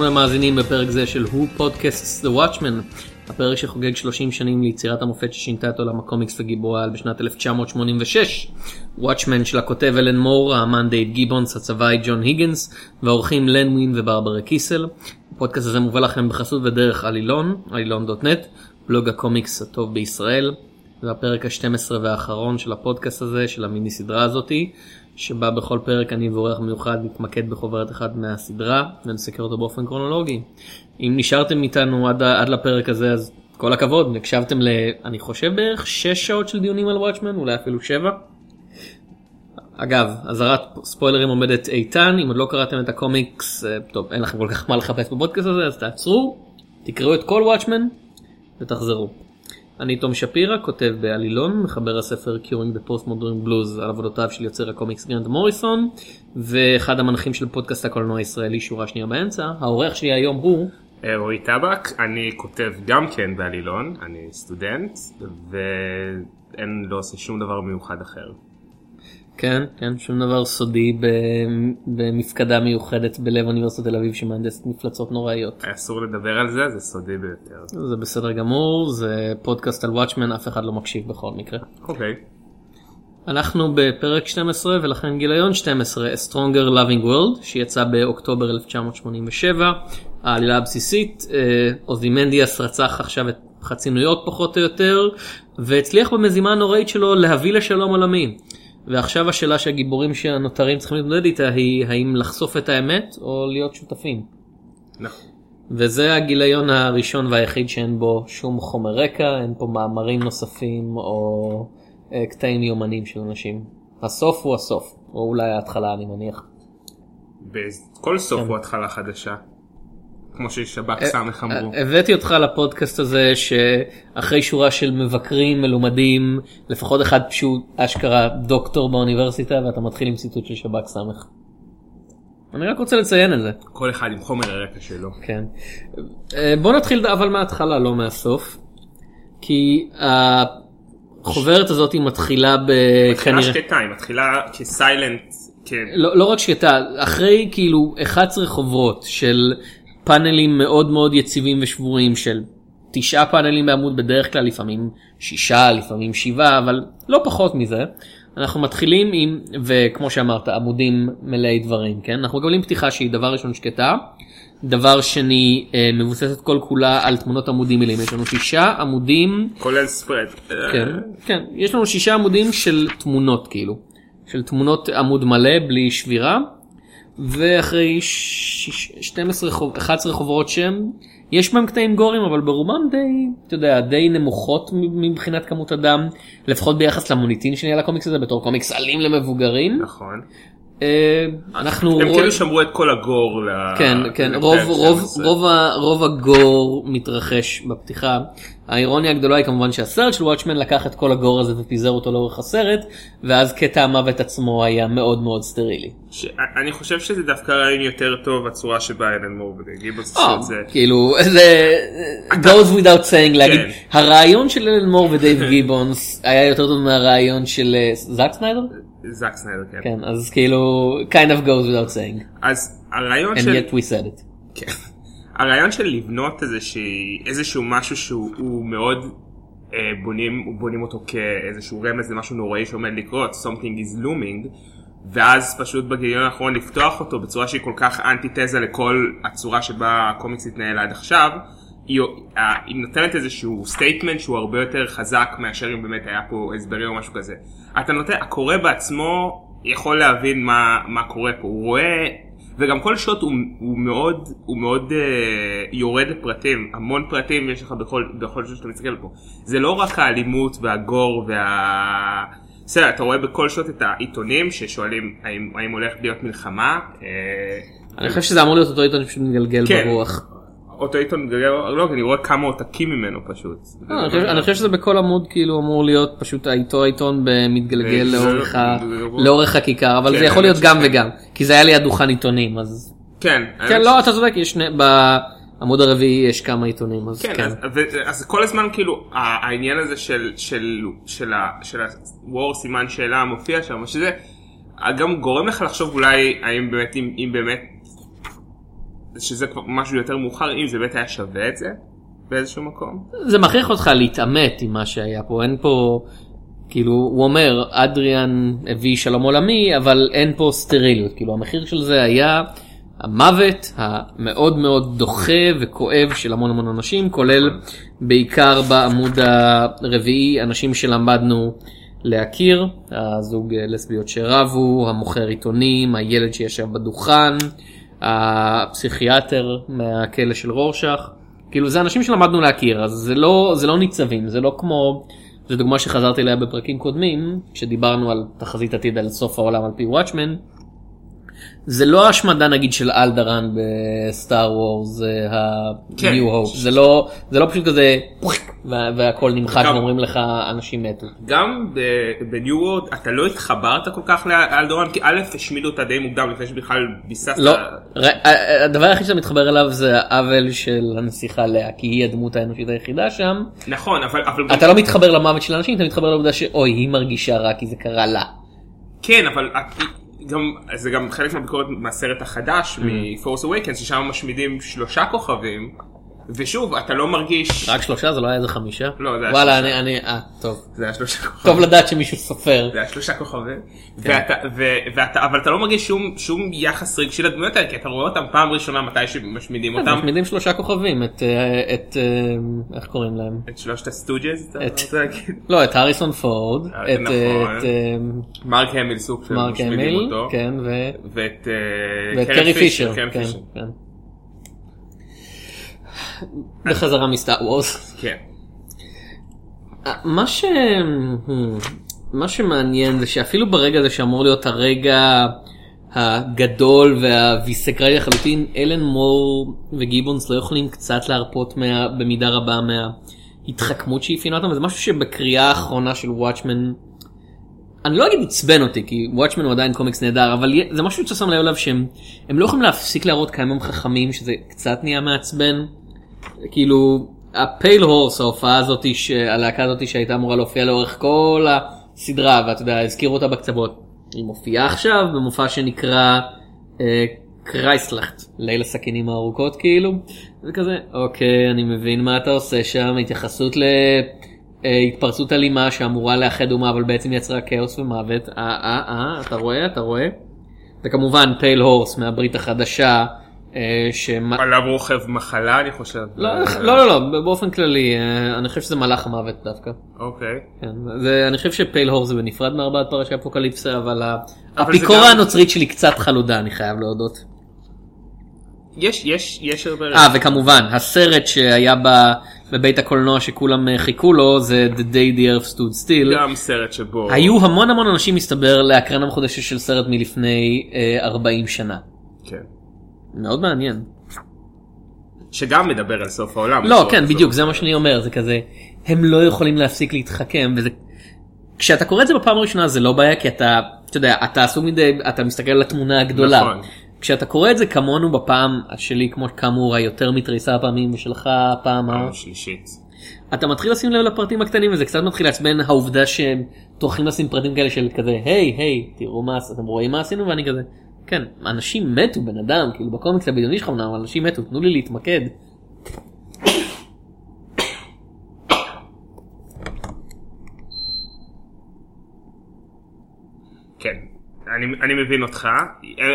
שלום למאזינים בפרק זה של Who Podcasts The Watchmen, הפרק שחוגג 30 שנים ליצירת המופת ששינתה את עולם הקומיקס וגיבורי העל בשנת 1986. Watchmen של הכותב אלן מור, האמן דייב גיבונס, הצבעי ג'ון היגנס, והעורכים לן ווין וברברה קיסל. הפודקאסט הזה מובא לכם בחסות ודרך עלילון, עלילון.נט, בלוג הקומיקס הטוב בישראל. זה הפרק ה-12 והאחרון של הפודקאסט הזה, של המיני סדרה הזאתי. שבה בכל פרק אני ואורח מיוחד מתמקד בחוברת אחת מהסדרה ונסקור אותו באופן קרונולוגי. אם נשארתם איתנו עד, עד לפרק הזה אז כל הכבוד, הקשבתם ל... אני חושב בערך 6 שעות של דיונים על Watchmen, אולי אפילו 7. אגב, אזהרת ספוילרים עומדת איתן, אם עוד לא קראתם את הקומיקס, אה, טוב, אין לכם כל כך מה לחפש בפודקאסט הזה, אז תעצרו, תקראו את כל Watchmen ותחזרו. אני תום שפירא, כותב בעלילון, מחבר הספר Curing the Postmodern Blues על עבודותיו של יוצר הקומיקס גרנט מוריסון, ואחד המנחים של פודקאסט הקולנוע הישראלי שורה שנייה באמצע. העורך שלי היום הוא... רועי טבק, אני כותב גם כן בעלילון, אני סטודנט, ואין לא עושה שום דבר מיוחד אחר. כן, כן, שום דבר סודי במפקדה מיוחדת בלב אוניברסיטת תל אביב שמהנדסת מפלצות נוראיות. אסור לדבר על זה, זה סודי ביותר. זה בסדר גמור, זה פודקאסט על וואטשמן, אף אחד לא מקשיב בכל מקרה. אוקיי. אנחנו בפרק 12 ולכן גיליון 12, A Stronger Loving World, שיצא באוקטובר 1987. העלילה הבסיסית, אה, אוזימנדיאס רצח עכשיו את חצי ניו יורק פחות או יותר, והצליח במזימה הנוראית שלו להביא לשלום עולמי. ועכשיו השאלה שהגיבורים שהנותרים צריכים להתמודד איתה היא האם לחשוף את האמת או להיות שותפים. נכון. וזה הגיליון הראשון והיחיד שאין בו שום חומר רקע, אין פה מאמרים נוספים או אה, קטעים יומנים של אנשים. הסוף הוא הסוף, או אולי ההתחלה אני מניח. כל סוף כן. הוא התחלה חדשה. כמו ששב"כ סמך אמרו. הבאתי אותך לפודקאסט הזה שאחרי שורה של מבקרים מלומדים לפחות אחד פשוט אשכרה דוקטור באוניברסיטה ואתה מתחיל עם ציטוט של שב"כ סמך. אני רק רוצה לציין את זה. כל אחד עם חומר הרקע שלו. כן. אה, בוא נתחיל אבל מההתחלה לא מהסוף. כי החוברת הזאת היא מתחילה ב... מתחילה שקטה, היא מתחילה כסיילנט. כן. לא, לא רק שקטה, אחרי כאילו 11 חוברות של פאנלים מאוד מאוד יציבים ושבורים של תשעה פאנלים בעמוד בדרך כלל לפעמים שישה לפעמים שבעה אבל לא פחות מזה. אנחנו מתחילים עם וכמו שאמרת עמודים מלאי דברים כן? אנחנו מקבלים פתיחה שהיא דבר ראשון שקטה. דבר שני אה, מבוססת כל כולה על תמונות עמודים מלאים. יש לנו שישה עמודים. כולל ספרד כן, כן. יש לנו שישה עמודים של תמונות כאילו. של תמונות עמוד מלא בלי שבירה ואחרי 12 11 חוברות שם יש בהם קטעים גורים אבל ברובם די אתה יודע די נמוכות מבחינת כמות הדם לפחות ביחס למוניטין שלי על הקומיקס הזה בתור קומיקס אלים למבוגרים. נכון. אה, אנחנו הם כאילו שמרו את כל הgore כן כן רוב רוב רוב רוב הgore מתרחש בפתיחה האירוניה הגדולה היא כמובן שהסרט של Watchmen לקח את כל הgore הזה ופיזר אותו לאורך הסרט ואז קטע המוות עצמו היה מאוד מאוד סטרילי. אני חושב שזה דווקא רעיון יותר טוב הצורה שבה אלן מור וגיבונס עשו את זה. כאילו זה goes without saying להגיד כן. הרעיון של אלן מור ודייב גיבונס היה יותר טוב מהרעיון של אה, זאק סניידר? זאק סניידר כן. כן אז כאילו kind of goes without saying. אז הרעיון של... And yet we said it. כן. הרעיון של לבנות איזושהי, איזשהו משהו שהוא מאוד אה, בונים, בונים אותו כאיזשהו רמז למשהו נוראי שעומד לקרות, something is looming, ואז פשוט בגיליון האחרון לפתוח אותו בצורה שהיא כל כך אנטיתזה לכל הצורה שבה הקומיקס התנהל עד עכשיו, היא, אה, היא נותנת איזשהו statement שהוא הרבה יותר חזק מאשר אם באמת היה פה הסברים או משהו כזה. אתה נותן, הקורא בעצמו יכול להבין מה, מה קורה פה, הוא רואה וגם כל שוט הוא, הוא מאוד, הוא מאוד uh, יורד לפרטים, המון פרטים יש לך בכל, בכל שוט שאתה מסתכל פה. זה לא רק האלימות והגור וה... בסדר, אתה רואה בכל שוט את העיתונים ששואלים האם, האם הולך להיות מלחמה. Uh, אני חושב שזה אמור להיות אותו עיתון שפשוט מתגלגל כן. ברוח. אותו עיתון לא אני רואה כמה עותקים ממנו פשוט. אה, אני חושב שזה בכל עמוד כאילו אמור להיות פשוט אותו העיתון מתגלגל לאורך הכיכר אבל זה כן, יכול להיות גם וגם כי זה היה לי הדוכן עיתונים אז. כן. כן לא אתה צודק יש בעמוד הרביעי יש כמה עיתונים אז כן. אז כל הזמן כאילו העניין הזה של של של הוור סימן שאלה מופיע שם שזה גם גורם לך לחשוב אולי האם באמת אם באמת שזה כבר משהו יותר מאוחר, אם זה באמת היה שווה את זה באיזשהו מקום. זה מכריח אותך להתעמת עם מה שהיה פה, אין פה, כאילו, הוא אומר, אדריאן הביא שלום עולמי, אבל אין פה סטריליות, כאילו המחיר של זה היה המוות המאוד מאוד דוחה וכואב של המון המון אנשים, כולל בעיקר בעמוד הרביעי, אנשים שלמדנו להכיר, הזוג לסביות שרבו, המוכר עיתונים, הילד שישב בדוכן, הפסיכיאטר מהכלא של רורשך. כאילו זה אנשים שלמדנו להכיר אז זה לא זה לא ניצבים זה לא כמו זו דוגמה שחזרתי אליה בפרקים קודמים כשדיברנו על תחזית עתיד על סוף העולם על פי וואטשמן. זה לא השמדה נגיד של אלדרן בסטאר וורס ה-New Hope זה לא זה לא פשוט כזה והכל נמחק ואומרים לך אנשים מתו. גם בניו וורד אתה לא התחברת כל כך לאלדורן כי א' השמידו אותה די מוקדם לפני שבכלל ביססת. לא, הדבר היחיד שאתה מתחבר אליו זה העוול של הנסיכה לאה כי היא הדמות האנושית היחידה שם. נכון אבל אתה לא מתחבר למוות של האנשים אתה מתחבר לעובדה שאוי היא מרגישה רע כי זה קרה לה. כן אבל גם זה גם חלק מהביקורת מהסרט החדש Mm. מ-Force Awakens ששם משמידים שלושה כוכבים ושוב אתה לא מרגיש רק שלושה זה לא היה איזה חמישה? לא, זה היה וואלה שלושה. אני אני אה טוב זה היה שלושה כוכבים. טוב לדעת שמישהו סופר. זה היה שלושה כוכבים, כן. ואתה, ו, ואתה, אבל אתה לא מרגיש שום, שום יחס רגשי לדמויות האלה, כי אתה רואה אותם פעם ראשונה מתי שמשמידים אותם, משמידים שלושה כוכבים את אה, את אה, איך קוראים להם? את שלושת הסטוג'ז, אתה את-? לא את הריסון פורד אה, את נכון. את, מרק המיל של מרק המיל כן ו- ואת, ואת קרי פישר. קרי כן, פישר, כן. בחזרה מסטאר וורס. כן. מה ש... מה שמעניין זה שאפילו ברגע הזה שאמור להיות הרגע הגדול והוויסקרלי לחלוטין, אלן מור וגיבונס לא יכולים קצת להרפות מה... במידה רבה מההתחכמות שאפיינה אותם, וזה משהו שבקריאה האחרונה של וואטשמן, אני לא אגיד עצבן אותי, כי וואטשמן הוא עדיין קומיקס נהדר, אבל זה משהו שאתה שם לב אליו שהם הם לא יכולים להפסיק להראות כמה הם חכמים, שזה קצת נהיה מעצבן. כאילו הפייל הורס ההופעה הזאת הלהקה הזאת שהייתה אמורה להופיע לאורך כל הסדרה ואתה יודע הזכירו אותה בקצוות. היא מופיעה עכשיו במופע שנקרא אה, קרייסלחט ליל הסכינים הארוכות כאילו. וכזה אוקיי אני מבין מה אתה עושה שם התייחסות להתפרצות אלימה שאמורה לאחד אומה אבל בעצם יצרה כאוס ומוות. אה אה אה אתה רואה אתה רואה? וכמובן פייל הורס מהברית החדשה. אה, שמ... עליו רוכב מחלה אני חושב. לא, לא, לא, לא, באופן כללי, אה, אני חושב שזה מלאך המוות דווקא. אוקיי. כן, זה, אני חושב שפייל הור זה בנפרד מארבעת פרשי אפוקליפסה, אבל אבל זה האפיקורה גם- הנוצרית שלי קצת חלודה, אני חייב להודות. יש, יש, יש הרבה... אה, וכמובן, הסרט שהיה ב- בבית הקולנוע שכולם אה, חיכו לו, זה The Day the Earth Stood Still. גם סרט שבו... היו המון המון אנשים, מסתבר, להקרנה מחודשת של סרט מלפני אה, 40 שנה. כן. מאוד מעניין. שגם מדבר על סוף העולם. לא, כן. בדיוק, זה מה שאני אומר, זה כזה, הם לא יכולים להפסיק להתחכם, וזה... כשאתה קורא את זה בפעם הראשונה זה לא בעיה, כי אתה, אתה יודע, אתה עסוק מדי, אתה מסתכל על התמונה הגדולה. נכון. כשאתה קורא את זה כמונו בפעם שלי, כמו כאמור, היותר מתריסה הפעמים, ושלך. פעם שלישית. אתה מתחיל לשים לב לפרטים הקטנים, וזה קצת מתחיל לעצבן העובדה שהם טורחים לשים פרטים כאלה של כזה, היי, היי, תראו מה, אתם רואים מה עשינו? ואני כזה, כן, אנשים מתו, בן אדם, כאילו בקומיקס הבדיוני שלך אמנם, אנשים מתו, תנו לי להתמקד. כן. אני, אני מבין אותך,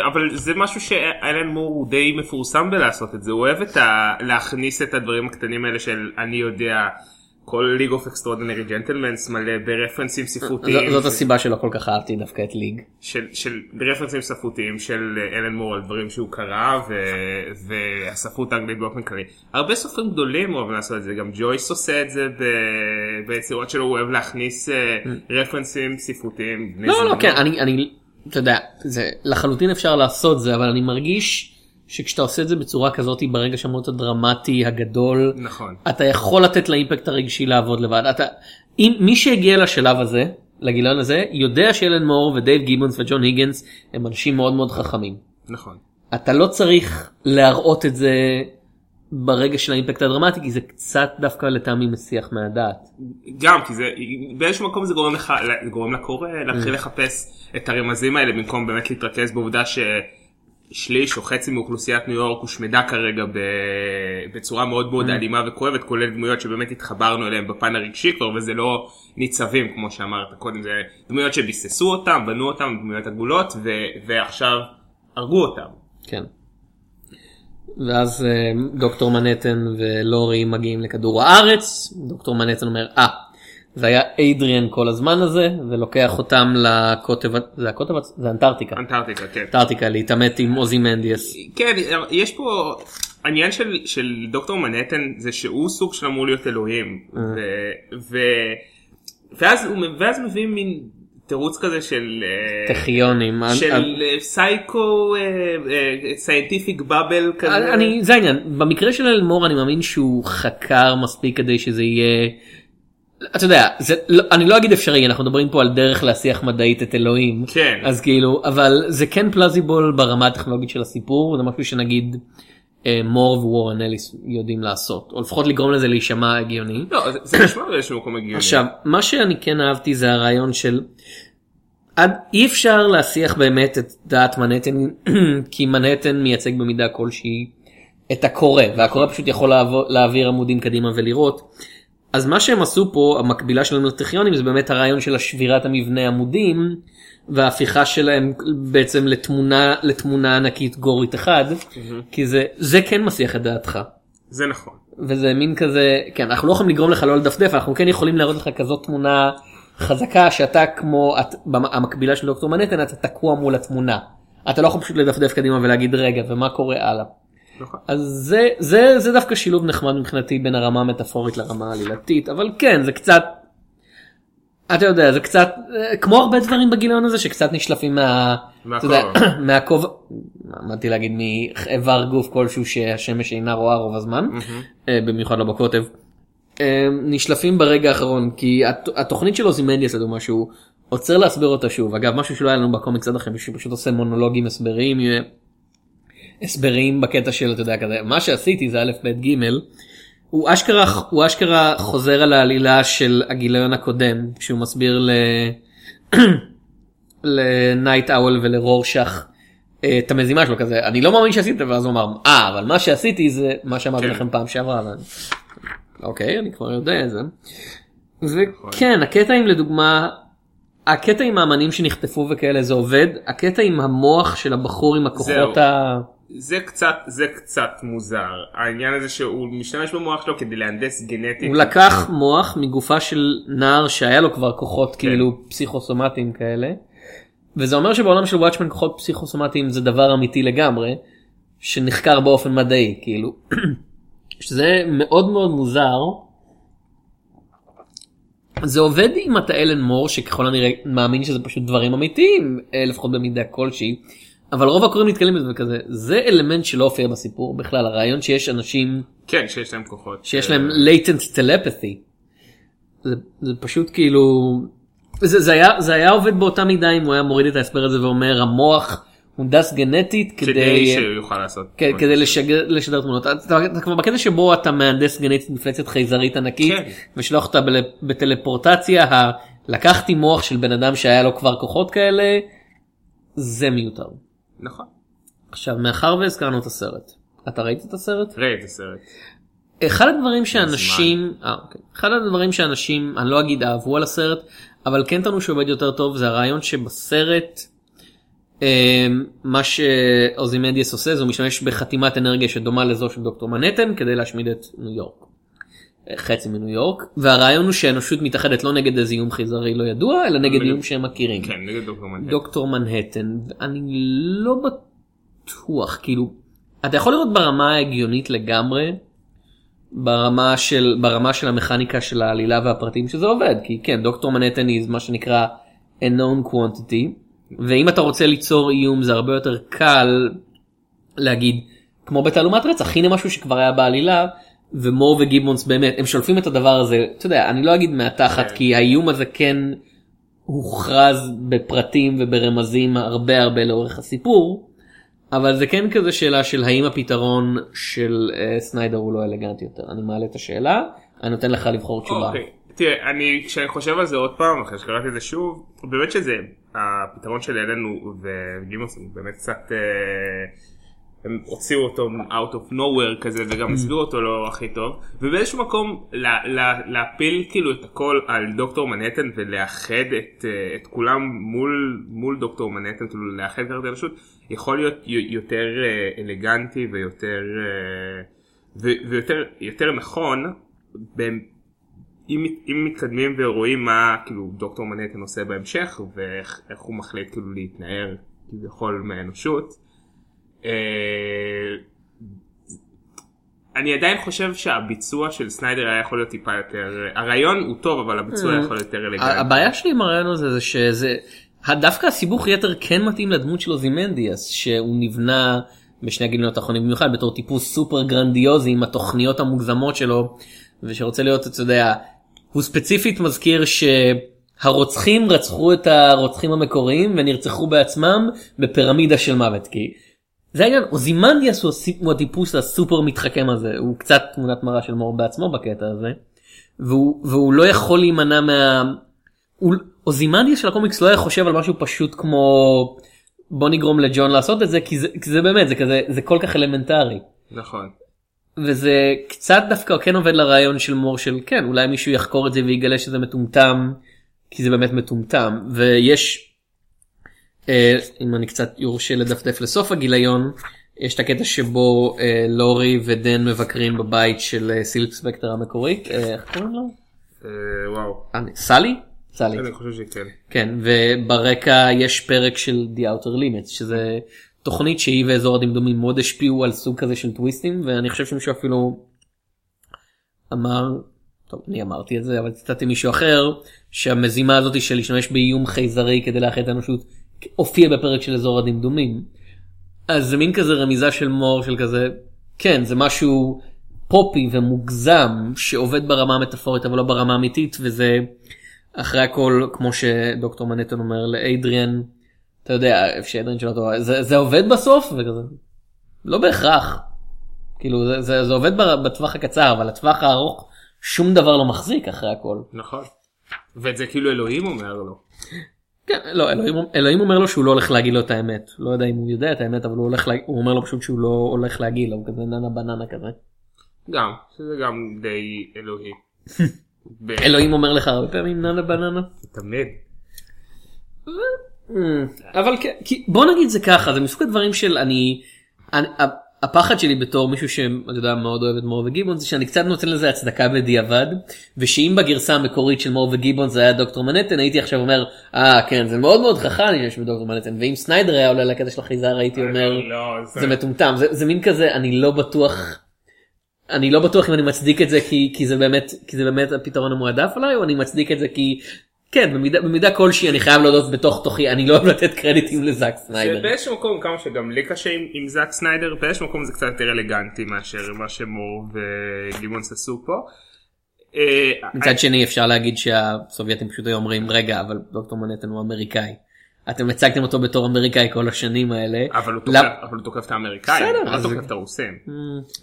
אבל זה משהו שאלן מור הוא די מפורסם בלעשות את זה, הוא אוהב את ה... להכניס את הדברים הקטנים האלה של אני יודע, כל League of Extraordinary Gentlemens מלא ברפרנסים ספרותיים, זאת הסיבה שלא כל כך אהבתי דווקא את ליג. של, רפרנסים ספרותיים של אלן מור על דברים שהוא קרא ו, והספרות האנגלית באופן כללי. הרבה סופרים גדולים אוהבים לעשות את זה, גם ג'ויס עושה את זה ב, ביצירות שלו, הוא אוהב להכניס אה, רפרנסים ספרותיים. לא, לא. כן, אני, אני, אתה יודע, זה לחלוטין אפשר לעשות זה, אבל אני מרגיש שכשאתה עושה את זה בצורה כזאת, ברגע שאמרו את הדרמטי הגדול, נכון. אתה יכול לתת לאימפקט הרגשי לעבוד לבד. אתה, אם מי שהגיע לשלב הזה, לגיליון הזה, יודע שאלן מור ודייב גיבונס וג'ון היגנס הם אנשים מאוד מאוד חכמים. נכון. אתה לא צריך להראות את זה ברגע של האימפקט הדרמטי, כי זה קצת דווקא לטעמי מסיח מהדעת. גם כי זה באיזשהו מקום זה גורם לך זה גורם לקורא להתחיל לחפש את הרמזים האלה במקום באמת להתרכז בעובדה ש... שליש או חצי מאוכלוסיית ניו יורק הושמדה כרגע בצורה מאוד מאוד אלימה וכואבת כולל דמויות שבאמת התחברנו אליהם בפן הרגשי כבר וזה לא ניצבים כמו שאמרת קודם זה דמויות שביססו אותם בנו אותם דמויות עגולות ו- ועכשיו הרגו אותם. כן. ואז אה, דוקטור מנהטן ולורי מגיעים לכדור הארץ, דוקטור מנהטן אומר, אה, זה היה איידריאן כל הזמן הזה, ולוקח אותם לקוטב, זה הקוטב, זה אנטארקטיקה, אנטארקטיקה כן. אנטארקטיקה להתעמת עם עוזי מנדיאס. כן יש פה העניין של, של דוקטור מנהטן זה שהוא סוג של אמור להיות אלוהים ו, ו, ואז, הוא, ואז מביא מין תירוץ כזה של אה, טאכיונים. של אה, psycho scientific babble כזה. אני, זה העניין, במקרה של אלן מור אני מאמין שהוא חקר מספיק כדי שזה יהיה, אתה יודע, זה, לא, אני לא אגיד אפשרי, אנחנו מדברים פה על דרך להשיג מדעית את אלוהים, כן. אז כאילו, אבל זה כן plausible ברמה הטכנולוגית של הסיפור, זה משהו שנגיד אה, מור ווורן אליס יודעים לעשות, או לפחות לגרום לזה להישמע הגיוני. לא, זה, זה נשמע באיזשהו מקום הגיוני. עכשיו, מה שאני כן אהבתי זה הרעיון של עד, אי אפשר להסיח באמת את דעת מנהטן כי מנהטן מייצג במידה כלשהי את הקורא והקורא פשוט יכול לעבור, להעביר עמודים קדימה ולראות. אז מה שהם עשו פה המקבילה שלנו לטכיונים זה באמת הרעיון של השבירת המבנה עמודים וההפיכה שלהם בעצם לתמונה לתמונה ענקית גורית אחד כי זה זה כן מסיח את דעתך. זה נכון. וזה מין כזה כן אנחנו לא יכולים לגרום לך לא לדפדף אנחנו כן יכולים להראות לך כזאת תמונה חזקה שאתה כמו את, המקבילה של דוקטור מנהטן אתה תקוע מול התמונה. אתה לא יכול פשוט לדפדף קדימה ולהגיד רגע ומה קורה הלאה. נכון. אז זה זה זה דווקא שילוב נחמד מבחינתי בין הרמה המטאפורית לרמה העלילתית אבל כן זה קצת. אתה יודע זה קצת אה, כמו הרבה דברים בגיליון הזה שקצת נשלפים מה... מהכובע. עמדתי להגיד מאיבר גוף כלשהו שהשמש אינה רואה רוב הזמן, אה, במיוחד לא בקוטב. אה, נשלפים ברגע האחרון כי הת- התוכנית של אוזימנדיאס לדוגמה שהוא עוצר להסביר אותה שוב אגב משהו שלא היה לנו בקומיקס עד לכם שהוא פשוט עושה מונולוגים הסבריים אה, הסברים בקטע של אתה יודע כזה מה שעשיתי זה א' ב' ג' הוא אשכרה הוא אשכרה חוזר על העלילה של הגיליון הקודם שהוא מסביר ל... לנייט אוול ולרורשך אה, את המזימה שלו כזה אני לא מאמין שעשית ואז הוא אמר אה אבל מה שעשיתי זה מה שאמרתי כן. לכם פעם שעברה. אוקיי אני כבר יודע את זה. וכן הקטע עם לדוגמה הקטע עם האמנים שנחטפו וכאלה זה עובד הקטע עם המוח של הבחור עם הכוחות זהו. ה... זה קצת זה קצת מוזר העניין הזה שהוא משתמש במוח שלו כדי להנדס גנטית. הוא לקח מוח מגופה של נער שהיה לו כבר כוחות כן. כאילו פסיכוסומטיים כאלה. וזה אומר שבעולם של וואטשמן כוחות פסיכוסומטיים זה דבר אמיתי לגמרי שנחקר באופן מדעי כאילו שזה מאוד מאוד מוזר. זה עובד אם אתה אלן מור שככל הנראה מאמין שזה פשוט דברים אמיתיים אה, לפחות במידה כלשהי. אבל רוב הקוראים נתקלים בזה וכזה זה אלמנט שלא הופיע בסיפור בכלל הרעיון שיש אנשים כן שיש להם כוחות. שיש אה, להם latent telepathy. זה, זה פשוט כאילו זה, זה היה זה היה עובד באותה מידה אם הוא היה מוריד את ההסבר הזה ואומר המוח הונדס גנטית כדי כדי שיוכל לעשות. כ- כדי לשגר, לשדר תמונות אתה, אתה, אתה כבר בקטע שבו אתה מהנדס גנטית מפלצת חייזרית ענקית כן. ושלוח אותה בל, בטלפורטציה ה, לקחתי מוח של בן אדם שהיה לו כבר כוחות כאלה זה מיותר. נכון. עכשיו מאחר והזכרנו את הסרט אתה ראית את הסרט? ראה את הסרט. אחד הדברים שאנשים אה, אוקיי. אחד הדברים שאנשים אני לא אגיד אהבו על הסרט אבל כן טענו שעובד יותר טוב זה הרעיון שבסרט אה, מה שאוזימדיאס עושה זה הוא משתמש בחתימת אנרגיה שדומה לזו של דוקטור מנהטן כדי להשמיד את ניו יורק. חצי מניו יורק והרעיון הוא שהאנושות מתאחדת לא נגד איזה איום חייזרי לא ידוע אלא נגד נגד- איום שהם מכירים. כן נגד דוקטור מנהטן. דוקטור מנהטן אני לא בטוח כאילו אתה יכול לראות ברמה ההגיונית לגמרי ברמה של ברמה של המכניקה של העלילה והפרטים שזה עובד כי כן דוקטור מנהטן היא מה שנקרא a known quantity ואם אתה רוצה ליצור איום זה הרבה יותר קל להגיד כמו בתעלומת רצח הנה משהו שכבר היה בעלילה ומור וגיבונס באמת הם שולפים את הדבר הזה אתה יודע אני לא אגיד מהתחת כן. כי האיום הזה כן הוכרז בפרטים וברמזים הרבה הרבה לאורך הסיפור. אבל זה כן כזה שאלה של האם הפתרון של uh, סניידר הוא לא אלגנטי יותר אני מעלה את השאלה אני נותן לך לבחור תשובה. אוקיי. תראה, אני, כשאני חושב על זה עוד פעם, אחרי שקראתי את זה שוב, באמת שזה, הפתרון של אלן וגימוס הוא באמת קצת, אה, הם הוציאו אותו out of nowhere כזה וגם הסבירו אותו לא הכי טוב, ובאיזשהו מקום לה, לה, להפיל כאילו את הכל על דוקטור מנהטן ולאחד את, אה, את כולם מול, מול דוקטור מנהטן, כאילו לאחד ככה את האנושות, יכול להיות יותר אה, אלגנטי ויותר, אה, ויותר יותר נכון. אם, אם מתקדמים ורואים מה כאילו דוקטור מנהטן עושה בהמשך ואיך הוא מחליט כאילו להתנער כביכול מהאנושות. אה, אני עדיין חושב שהביצוע של סניידר היה יכול להיות טיפה יותר הרעיון הוא טוב אבל הביצוע אה, יכול יותר אלגנטי. הבעיה שלי עם הרעיון הזה זה שזה דווקא הסיבוך יתר כן מתאים לדמות של אוזימנדיאס שהוא נבנה בשני הגיליונות האחרונים במיוחד בתור טיפוס סופר גרנדיוזי עם התוכניות המוגזמות שלו ושרוצה להיות אתה יודע הוא ספציפית מזכיר שהרוצחים רצחו את הרוצחים המקוריים ונרצחו בעצמם בפירמידה של מוות כי זה העניין אוזימנדיאס הוא, הטיפוס הסופר מתחכם הזה הוא קצת תמונת מראה של מור בעצמו בקטע הזה והוא, והוא לא יכול להימנע מה... הוא, אוזימנדיאס של הקומיקס לא היה חושב על משהו פשוט כמו בוא נגרום לג'ון לעשות את זה כי זה, כי זה באמת זה כזה זה כל כך אלמנטרי. נכון. וזה קצת דווקא כן עובד לרעיון של מור של כן אולי מישהו יחקור את זה ויגלה שזה מטומטם כי זה באמת מטומטם ויש אם אני קצת יורשה לדפדף לסוף הגיליון יש את הקטע שבו אה, לורי ודן מבקרים בבית של אה, סילק ספקטר המקורית אה, איך קוראים לו? אה, וואו. אה, סלי? סלי. אני חושב שכן. כן וברקע יש פרק של The Outer Limits שזה תוכנית שהיא ואזור הדמדומים מאוד השפיעו על סוג כזה של טוויסטים ואני חושב שמישהו אפילו אמר טוב אני אמרתי את זה אבל ציטטתי מישהו אחר שהמזימה הזאת של להשתמש באיום חייזרי כדי לאחד את האנושות הופיע בפרק של אזור הדמדומים. אז זה מין כזה רמיזה של מור של כזה כן זה משהו פופי ומוגזם שעובד ברמה המטאפורית אבל לא ברמה האמיתית וזה אחרי הכל כמו שדוקטור מנטון אומר לאדריאן אתה יודע איפה שאדריאן שלו טובה זה, זה עובד בסוף וכזה לא בהכרח כאילו זה, זה, זה עובד בטווח הקצר אבל לטווח הארוך שום דבר לא מחזיק אחרי הכל. נכון. ואת זה כאילו אלוהים אומר לו. כן, לא, אלוהים, אלוהים אומר לו שהוא לא הולך להגיד לו את האמת. לא יודע אם הוא יודע את האמת, אבל הוא, הולך, לה, הוא אומר לו פשוט שהוא לא הולך להגיד לו, הוא כזה ננה בננה כזה. גם, שזה גם די אלוהי. אלוהים אומר לך הרבה פעמים ננה בננה? תמיד. אבל כן, בוא נגיד זה ככה, זה מסוג הדברים של אני, אני הפחד שלי בתור מישהו שאתה יודע מאוד אוהב את מור וגיבון זה שאני קצת נותן לזה הצדקה בדיעבד ושאם בגרסה המקורית של מור וגיבון זה היה דוקטור מנהטן הייתי עכשיו אומר אה כן זה מאוד מאוד חכם שיש בדוקטור מנהטן ואם סניידר היה עולה לקטע של החייזר הייתי אומר לא, זה מטומטם זה, זה מין כזה אני לא בטוח. אני לא בטוח אם אני מצדיק את זה כי, כי זה באמת כי זה באמת הפתרון המועדף עליי או אני מצדיק את זה כי כן במידה, במידה כלשהי אני חייב להודות בתוך תוכי אני לא אוהב לתת קרדיטים לזאק סניידר. באיזשהו מקום כמה שגם לי קשה עם, עם זאק סניידר באיזשהו מקום זה קצת יותר אלגנטי מאשר מה שמור וגימונס עשו פה. אה, מצד שני אפשר להגיד שהסובייטים פשוט היו אומרים רגע אבל דוקטור מנהטן הוא אמריקאי. אתם הצגתם אותו בתור אמריקאי כל השנים האלה. אבל הוא תוקף, אבל הוא תוקף את האמריקאים, הוא לא תוקף את הרוסים.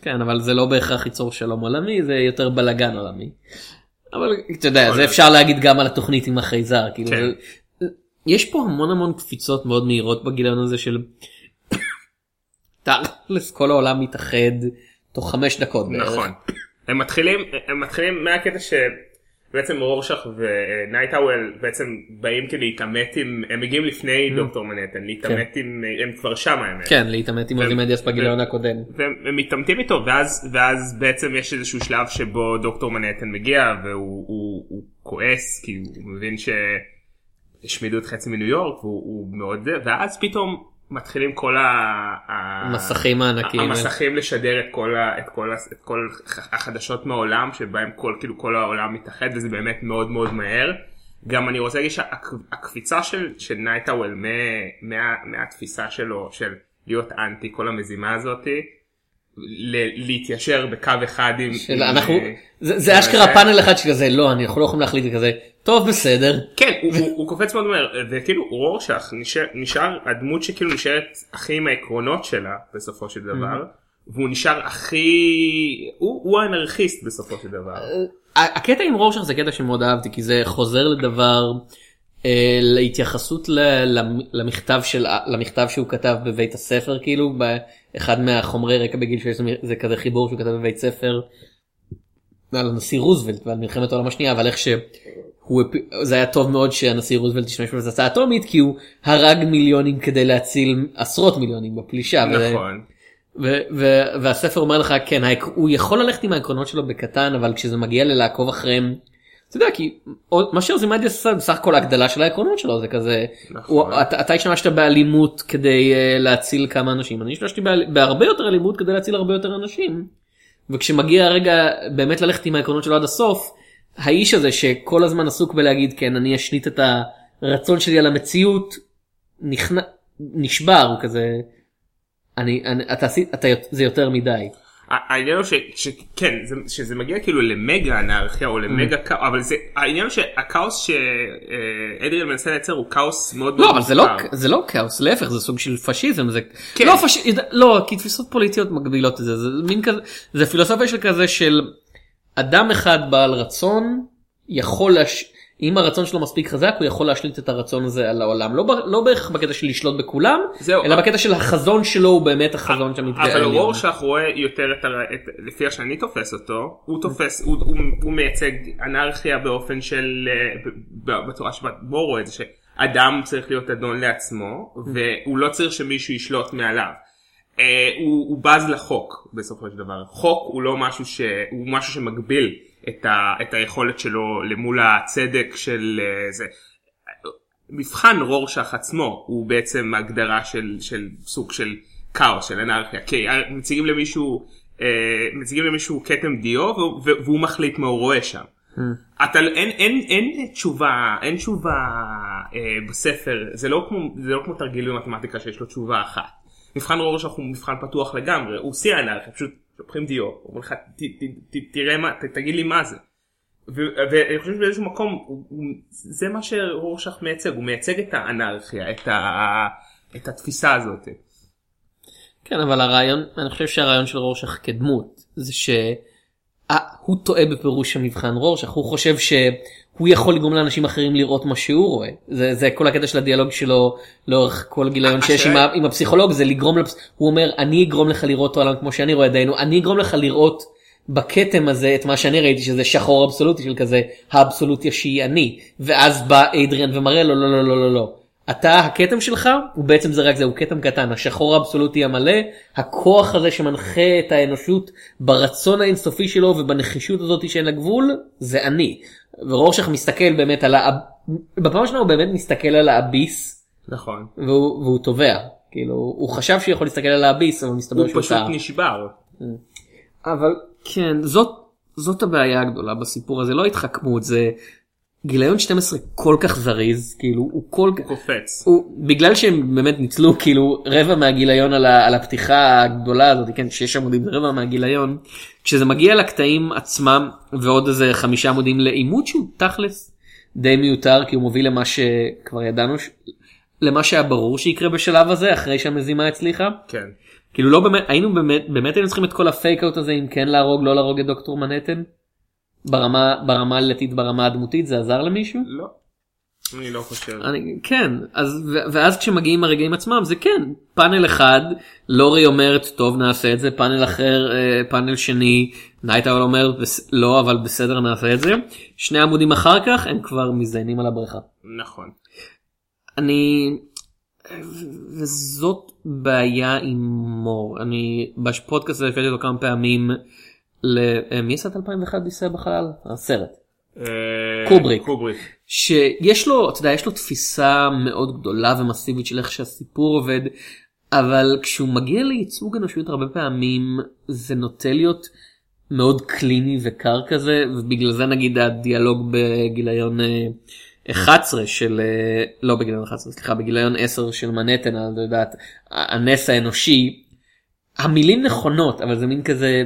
כן אבל זה לא בהכרח ייצור שלום עולמי זה יותר בלאגן עולמי. אבל אתה יודע זה אפשר להגיד גם על התוכנית עם החייזר כאילו כן. יש פה המון המון קפיצות מאוד מהירות בגיליון הזה של תכלס כל העולם מתאחד תוך חמש דקות נכון הם מתחילים הם מתחילים מהקטע שבעצם רורשך ונייטאוול בעצם באים כדי להתעמת עם הם מגיעים לפני mm. דוקטור מנהטן להתעמת כן. עם הם כבר שם האמת כן להתעמת עם אודימדיאס בגיליון הקודם והם מתעמתים איתו ואז בעצם יש איזשהו שלב שבו דוקטור מנהטן מגיע והוא כועס כי הוא מבין שהשמידו את חצי מניו יורק והוא מאוד ואז פתאום מתחילים כל המסכים הענקיים המסכים לשדר את כל, ה, את, כל, את כל החדשות מהעולם שבהם כל כאילו כל העולם מתאחד וזה באמת מאוד מאוד מהר. גם אני רוצה להגיד שהקפיצה של, של נייט אאול מה, מהתפיסה שלו של להיות אנטי כל המזימה הזאתי להתיישר בקו אחד עם... של אנחנו, זה, זה אשכרה פאנל אחד שכזה לא אנחנו לא יכולים להחליט כזה טוב בסדר. כן הוא, הוא, הוא קופץ מאוד מהר וכאילו רורשך נשאר, נשאר הדמות שכאילו נשארת הכי עם העקרונות שלה בסופו של דבר והוא נשאר הכי הוא, הוא האנרכיסט בסופו של דבר. הקטע עם רורשך זה קטע שמאוד אהבתי כי זה חוזר לדבר אה, להתייחסות ל, למכתב של למכתב שהוא כתב בבית הספר כאילו באחד מהחומרי רקע בגיל שיש זה כזה חיבור שהוא כתב בבית ספר. על הנשיא רוזוולט ועל מלחמת העולם השנייה אבל איך שהוא זה היה טוב מאוד שהנשיא רוזוולט השתמש בפצצה אטומית כי הוא הרג מיליונים כדי להציל עשרות מיליונים בפלישה. נכון. ו- ו- והספר אומר לך כן הוא יכול ללכת עם העקרונות שלו בקטן אבל כשזה מגיע ללעקוב אחריהם. אתה יודע כי מה שאוזימדיאס עשה בסך הכל הגדלה של העקרונות שלו זה כזה נכון. הוא, אתה, אתה השתמשת באלימות כדי uh, להציל כמה אנשים אני השתמשתי בהרבה יותר אלימות כדי להציל הרבה יותר אנשים. וכשמגיע הרגע באמת ללכת עם העקרונות שלו עד הסוף האיש הזה שכל הזמן עסוק בלהגיד כן אני אשליט את הרצון שלי על המציאות נכנ... נשבר הוא כזה אני, אני אתה עשית אתה זה יותר מדי. העניין הוא שכן שזה מגיע כאילו למגה אנרכיה או למגה כאוס אבל זה העניין הוא שהכאוס שאדריאל מנסה לייצר הוא כאוס מאוד לא אבל זה לא זה לא כאוס להפך זה סוג של פשיזם זה כן. לא. לא כי תפיסות פוליטיות מגבילות את זה זה מין כזה זה פילוסופיה של כזה של אדם אחד בעל רצון יכול. אם הרצון שלו מספיק חזק הוא יכול להשליט את הרצון הזה על העולם לא, לא בהכרח בקטע של לשלוט בכולם זהו, אלא בקטע של החזון שלו הוא באמת החזון שמתגאה. אבל רורשך רואה יותר את, את לפי איך שאני תופס אותו הוא תופס הוא, הוא, הוא מייצג אנרכיה באופן של בצורה שבו רואה את זה שאדם צריך להיות אדון לעצמו והוא לא צריך שמישהו ישלוט מעליו. Uh, הוא, הוא בז לחוק בסופו של דבר חוק הוא לא משהו שהוא משהו שמגביל את, ה, את היכולת שלו למול הצדק של uh, זה. מבחן רורשך עצמו הוא בעצם הגדרה של, של סוג של כאוס של אנרכיה כי מציגים למישהו uh, מציגים למישהו כתם דיו והוא, והוא מחליט מה הוא רואה שם. Mm. אתה, אין, אין, אין תשובה אין תשובה אה, בספר זה לא כמו זה לא כמו תרגיל במתמטיקה שיש לו תשובה אחת. מבחן רורשך הוא מבחן פתוח לגמרי הוא שיא האנרכיה פשוט לוקחים דיו, אומרים לך תראה מה, תגיד לי מה זה. ואני חושב שבאיזשהו מקום זה מה שרורשך מייצג, הוא מייצג את האנרכיה, את, ה, את התפיסה הזאת. כן אבל הרעיון, אני חושב שהרעיון של רורשך כדמות זה שהוא טועה בפירוש המבחן רורשך, הוא חושב ש... הוא יכול לגרום לאנשים אחרים לראות מה שהוא רואה. זה זה כל הקטע של הדיאלוג שלו לאורך כל גיליון שיש עם, עם הפסיכולוג זה לגרום לפס... הוא אומר אני אגרום לך לראות עולם כמו שאני רואה דיינו אני אגרום לך לראות בכתם הזה את מה שאני ראיתי שזה שחור אבסולוטי של כזה האבסולוטי שהיא אני. ואז בא אדריאן ומראה לו לא לא לא לא לא אתה הכתם שלך הוא בעצם זה רק זה הוא כתם קטן השחור האבסולוטי המלא הכוח הזה שמנחה את האנושות ברצון האינסופי שלו ובנחישות הזאת שאין לה גבול זה אני ורורשך מסתכל באמת על ה... בפעם השנייה הוא באמת מסתכל על האביס. נכון. והוא, והוא תובע. כאילו הוא חשב שהוא יכול להסתכל על האביס אבל מסתבר שהוא פשוט נשבר. אבל כן זאת זאת הבעיה הגדולה בסיפור הזה לא התחכמות זה גיליון 12 כל כך זריז כאילו הוא כל כך קופץ הוא בגלל שהם באמת ניצלו כאילו רבע מהגיליון על, ה, על הפתיחה הגדולה הזאת כן שיש עמודים רבע מהגיליון כשזה מגיע לקטעים עצמם ועוד איזה חמישה עמודים לעימות שהוא תכלס די מיותר כי הוא מוביל למה שכבר ידענו למה שהיה ברור שיקרה בשלב הזה אחרי שהמזימה הצליחה. כן. כאילו לא באמת היינו באמת באמת היינו צריכים את כל הפייק אאוט הזה אם כן להרוג לא להרוג את דוקטור מנהטן. ברמה ברמה העלילתית ברמה הדמותית זה עזר למישהו? לא. אני לא חושב. אני, כן אז ואז כשמגיעים הרגעים עצמם זה כן פאנל אחד לורי אומרת טוב נעשה את זה פאנל אחר אה, פאנל שני נייט אאול אומר לא אבל בסדר נעשה את זה שני עמודים אחר כך הם כבר מזדיינים על הבריכה. נכון. אני וזאת בעיה עם מור אני בפודקאסט הזה הבאתי אותו כמה פעמים. למי עשה את 2001 בישראל בחלל? הסרט. אה, קובריק. שיש לו, אתה יודע, יש לו תפיסה מאוד גדולה ומסיבית של איך שהסיפור עובד, אבל כשהוא מגיע לייצוג אנושיות הרבה פעמים זה נוטה להיות מאוד קליני וקר כזה, ובגלל זה נגיד הדיאלוג בגיליון 11 אה, של, אה, לא בגיליון 11, סליחה, בגיליון 10 של מנהטן, את יודעת, הנס האנושי, המילים נכונות, אבל זה מין כזה,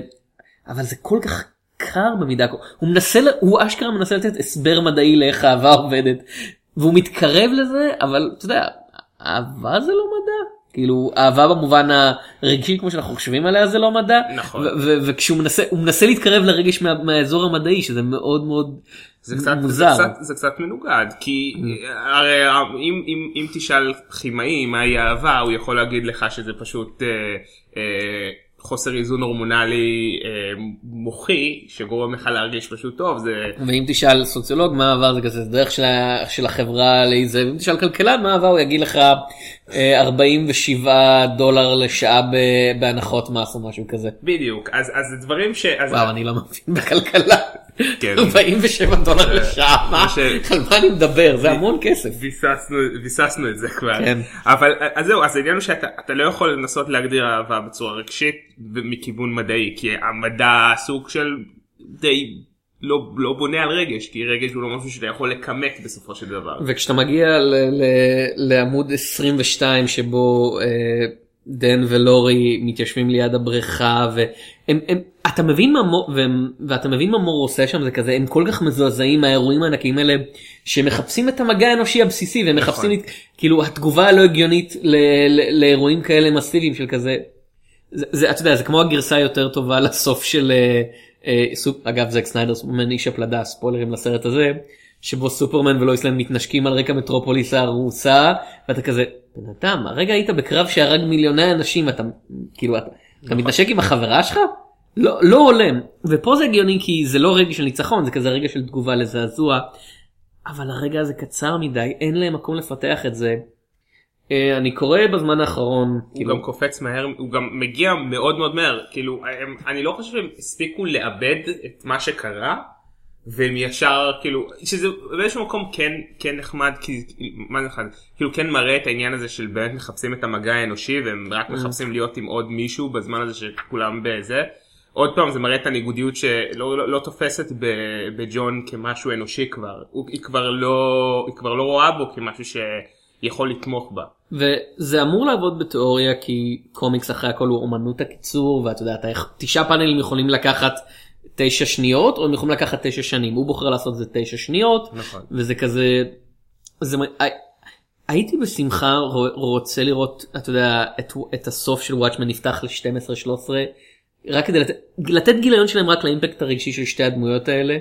אבל זה כל כך קר במידה הוא מנסה הוא אשכרה מנסה לתת הסבר מדעי לאיך האהבה עובדת. והוא מתקרב לזה אבל אתה יודע אהבה זה לא מדע. כאילו אהבה במובן הרגשי כמו שאנחנו חושבים עליה זה לא מדע. נכון. וכשהוא מנסה הוא מנסה להתקרב לרגש מה- מהאזור המדעי שזה מאוד מאוד זה קצת, זה, מוזר. קצת, זה קצת מנוגד כי הרי אם, אם, אם תשאל כימאי מהי אהבה הוא יכול להגיד לך שזה פשוט אה, אה, חוסר איזון הורמונלי אה, מוחי שגורם לך להרגיש פשוט טוב זה ואם תשאל סוציולוג מה עבר זה כזה זה דרך של, של החברה לאיזה ואם תשאל כלכלן מה עבר הוא יגיד לך אה, 47 דולר לשעה ב- בהנחות מס או משהו כזה. בדיוק אז אז דברים ש... אז, וואו אני לא מבין בכלכלה. כן. 47 דולר לשעה מה ש- על מה אני מדבר זה המון כסף. ביססנו, את זה כבר. כן. אבל אז זהו, אז העניין הוא שאתה אתה לא יכול לנסות להגדיר אהבה בצורה רגשית מכיוון מדעי, כי המדע סוג של די לא, לא בונה על רגש, כי רגש הוא לא משהו שאתה יכול לכמת בסופו של דבר. וכשאתה מגיע ל- ל- לעמוד 22 שבו אה, דן ולורי מתיישבים ליד הבריכה והם הם, אתה מבין מה מור והם, ואתה מבין מה מור עושה שם זה כזה הם כל כך מזועזעים מהאירועים הענקיים האלה שמחפשים את המגע האנושי הבסיסי והם נכון. מחפשים את, כאילו התגובה הלא הגיונית ל, ל, לאירועים כאלה מסיביים של כזה. זה, זה אתה יודע זה כמו הגרסה היותר טובה לסוף של אה, אה, סופ, אגב זק סניידר סופרמן איש הפלדה ספוילרים לסרט הזה שבו סופרמן ולואיס ליין מתנשקים על רקע מטרופוליס הרוסה ואתה כזה בן אדם הרגע היית בקרב שהרג מיליוני אנשים אתה כאילו אתה, אתה מתנשק עם החברה שלך? לא לא הולם. ופה זה הגיוני כי זה לא רגע של ניצחון זה כזה רגע של תגובה לזעזוע. אבל הרגע הזה קצר מדי אין להם מקום לפתח את זה. אה, אני קורא בזמן האחרון הוא כאילו גם קופץ מהר, הוא גם מגיע מאוד מאוד מהר, כאילו הם, אני לא חושב שהם הספיקו לאבד את מה שקרה, והם ישר כאילו, שזה באיזשהו מקום כן, כן נחמד, כי, מה זה נחמד, כאילו כן מראה את העניין הזה של באמת מחפשים את המגע האנושי, והם רק מחפשים להיות עם עוד מישהו בזמן הזה שכולם בזה. עוד פעם זה מראה את הניגודיות שלא לא, לא תופסת ב- בג'ון כמשהו אנושי כבר, הוא, היא, כבר לא, היא כבר לא רואה בו כמשהו שיכול לתמוך בה. וזה אמור לעבוד בתיאוריה כי קומיקס אחרי הכל הוא אומנות הקיצור ואתה יודע אתה תשעה פאנלים יכולים לקחת תשע שניות או הם יכולים לקחת תשע שנים הוא בוחר לעשות את זה תשע שניות נכון. וזה כזה. זה, הייתי בשמחה רו- רוצה לראות אתה יודע את, את הסוף של וואטשמן נפתח ל-12-13 רק כדי לתת, לתת גיליון שלהם רק לאימפקט הרגשי של שתי הדמויות האלה.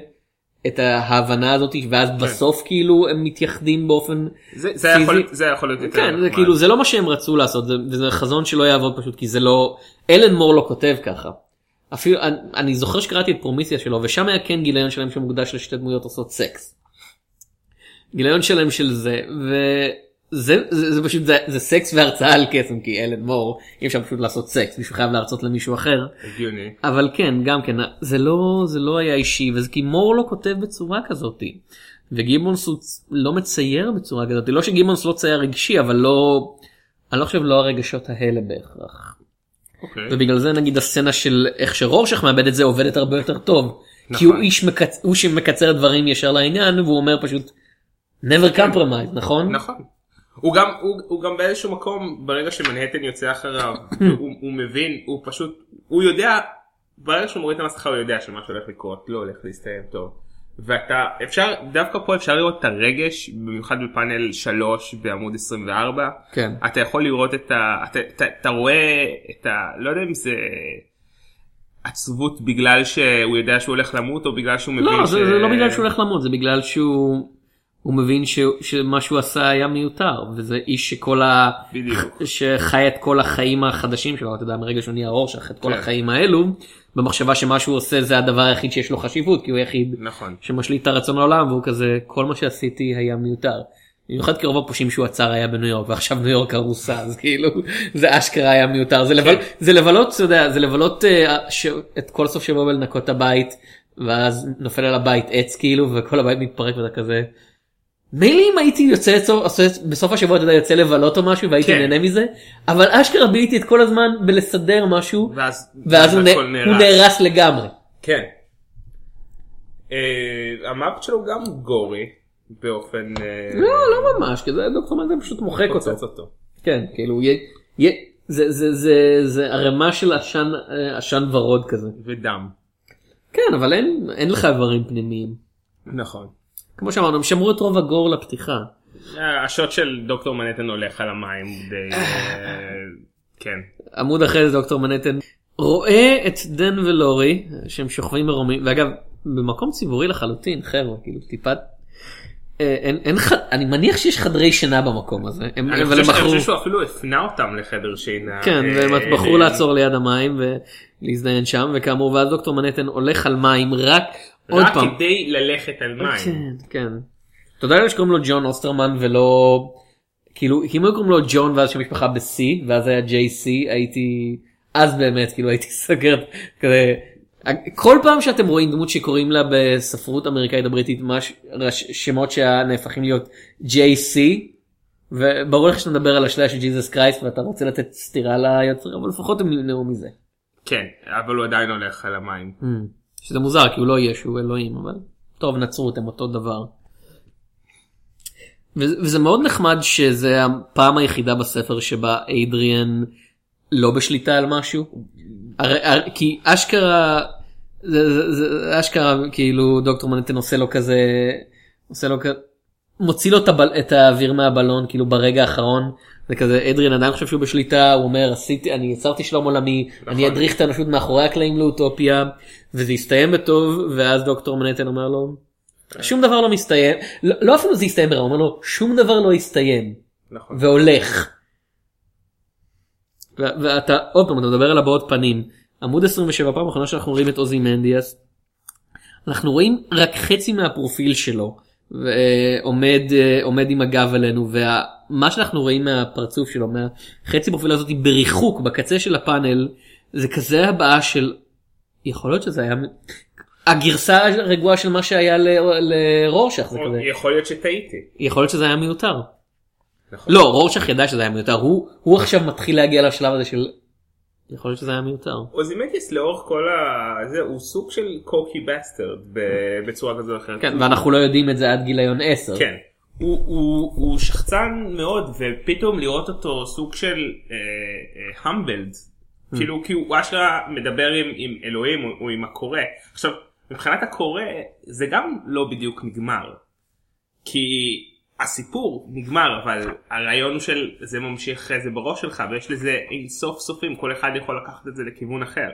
את ההבנה הזאת ואז בסוף כאילו הם מתייחדים באופן זה, זה, היה יכול, פיזי. זה יכול להיות יותר כן זה. כאילו זה לא מה שהם רצו לעשות זה, וזה חזון שלא יעבוד פשוט כי זה לא אלן מור לא כותב ככה. אפילו אני, אני זוכר שקראתי את פרומיסיה שלו ושם היה כן גיליון שלם שמוקדש לשתי דמויות עושות סקס. גיליון שלם של זה וזה זה, זה פשוט זה, זה סקס והרצאה על קסם כי אלן מור אי אפשר פשוט לעשות סקס מישהו חייב להרצות למישהו אחר הגיוני. אבל כן גם כן זה לא זה לא היה אישי וזה כי מור לא כותב בצורה כזאתי. וגיבונס הוא לא מצייר בצורה כזאת לא שגיבונס לא צייר רגשי אבל לא אני לא חושב לא הרגשות האלה בהכרח. אוקיי. ובגלל זה נגיד הסצנה של איך שרורשך מאבד את זה עובדת הרבה יותר טוב. כי נכון. הוא איש מקצ... הוא שמקצר דברים ישר לעניין והוא אומר פשוט never compromise נכון? נכון. הוא גם, הוא, הוא גם באיזשהו מקום ברגע שמנהטן יוצא אחריו הוא, הוא מבין הוא פשוט הוא יודע ברגע שהוא מוריד את המסכה הוא יודע שמשהו הולך לקרות לא הולך להסתיים טוב. ואתה אפשר דווקא פה אפשר לראות את הרגש במיוחד בפאנל 3 בעמוד 24 כן. אתה יכול לראות את ה... אתה, אתה, אתה רואה את ה... לא יודע אם זה עצבות בגלל שהוא יודע שהוא הולך למות או בגלל שהוא מבין לא ש... זה, זה לא בגלל שהוא הולך למות זה בגלל שהוא הוא מבין ש, שמה שהוא עשה היה מיותר וזה איש שכל ה... בדיוק. שחי את כל החיים החדשים שלו אתה יודע מרגע שהוא נהיה רורשך את כל כן. החיים האלו במחשבה שמה שהוא עושה זה הדבר היחיד שיש לו חשיבות כי הוא היחיד נכון. שמשליט את הרצון לעולם והוא כזה כל מה שעשיתי היה מיותר. במיוחד כי רוב הפושעים שהוא עצר היה בניו יורק ועכשיו ניו יורק הרוסה אז כאילו זה אשכרה היה מיותר זה, לבל, זה לבלות אתה יודע זה לבלות אה, ש... את כל סוף שבוע בלנקות את הבית ואז נופל על הבית עץ כאילו וכל הבית מתפרק ואתה כזה. מילא אם הייתי יוצא בסוף השבוע אתה יודע יוצא לבלות או משהו והייתי כן. נהנה מזה אבל אשכרה ביליתי את כל הזמן בלסדר משהו ואז, ואז הוא. הוא נהרס לגמרי. כן. אה, המוות שלו גם גורי באופן... אה, לא לא ממש כי זה דוקטור מנדל פשוט מוחק אותו. אותו. כן כאילו יהיה, יהיה, זה, זה, זה, זה ערימה של עשן אה, עשן ורוד כזה. ודם. כן אבל אין, אין לך איברים פנימיים. נכון. כמו שאמרנו הם שמרו את רוב הגור לפתיחה. השוט של דוקטור מנהטן הולך על המים די... אה, כן. עמוד אחרי זה דוקטור מנהטן רואה את דן ולורי שהם שוכבים מרומים ואגב במקום ציבורי לחלוטין חבר'ה כאילו טיפת. אה, אין, אין. אני מניח שיש חדרי שינה במקום הזה. הם, אני חושב אני בחרו, חושב שהוא אפילו הפנה אותם לחדר שינה. כן, אה, והם בחרו אה, לעצור ליד המים ולהזדיין שם וכאמור ואז דוקטור מנהטן הולך על מים רק רק פעם. כדי ללכת על מים. כן, כן. תודה לאלה שקוראים לו ג'ון אוסטרמן ולא כאילו אם היו קוראים לו ג'ון ואז שם משפחה ב-C ואז היה JC הייתי אז באמת כאילו הייתי סגר כזה כל פעם שאתם רואים דמות שקוראים לה בספרות אמריקאית הבריטית מש, רש, שמות שנהפכים להיות JC וברור לך שאתה מדבר על השליה של ג'יזוס קרייסט ואתה רוצה לתת סטירה ליוצר אבל לפחות הם נמנעו מזה. כן, אבל הוא עדיין הולך על המים. Mm. שזה מוזר כי הוא לא ישו הוא אלוהים אבל טוב נצרות הם אותו דבר. וזה, מאוד נחמד שזה הפעם היחידה בספר שבה איידריאן לא בשליטה על משהו. הרי, הרי, כי אשכרה זה, זה, זה אשכרה כאילו דוקטור מנטן עושה לו כזה עושה לו כזה מוציא לו את, הבל, את האוויר מהבלון כאילו ברגע האחרון זה כזה אדריאן עדיין חושב שהוא בשליטה הוא אומר עשיתי אני יצרתי שלום עולמי אני אדריך את האנושות מאחורי הקלעים לאוטופיה וזה יסתיים בטוב ואז דוקטור מנהטן אומר לו שום דבר לא מסתיים לא, לא אפילו זה יסתיים ברע הוא אומר לו שום דבר לא יסתיים נכון. והולך. ואתה עוד פעם אתה מדבר על הבעות פנים עמוד 27 פעם אחרונה שאנחנו רואים את עוזי מנדיאס. אנחנו רואים רק חצי מהפרופיל שלו ועומד אה, עומד עם הגב אלינו ומה שאנחנו רואים מהפרצוף שלו מהחצי פרופיל הזאת בריחוק בקצה של הפאנל זה כזה הבעה של יכול להיות שזה היה הגרסה הרגועה של מה שהיה לרורשך זה כזה יכול להיות שטעיתי. יכול להיות שזה היה מיותר. נכון. לא רורשך ידע שזה היה מיותר הוא הוא עכשיו מתחיל להגיע לשלב הזה של יכול להיות שזה היה מיותר. אוזימנדיאס לאורך כל ה... זה הוא סוג של cocky bastard בצורה כזו או אחרת. כן ואנחנו לא יודעים את זה עד גיליון 10. כן. הוא, הוא, הוא שחצן מאוד ופתאום לראות אותו סוג של humbled. ממ. כאילו כי הוא אשכרה מדבר עם, עם אלוהים או, או עם הקורא. עכשיו מבחינת הקורא זה גם לא בדיוק נגמר. כי הסיפור נגמר אבל הרעיון של זה ממשיך אחרי זה בראש שלך ויש לזה אין סוף סופים כל אחד יכול לקחת את זה לכיוון אחר.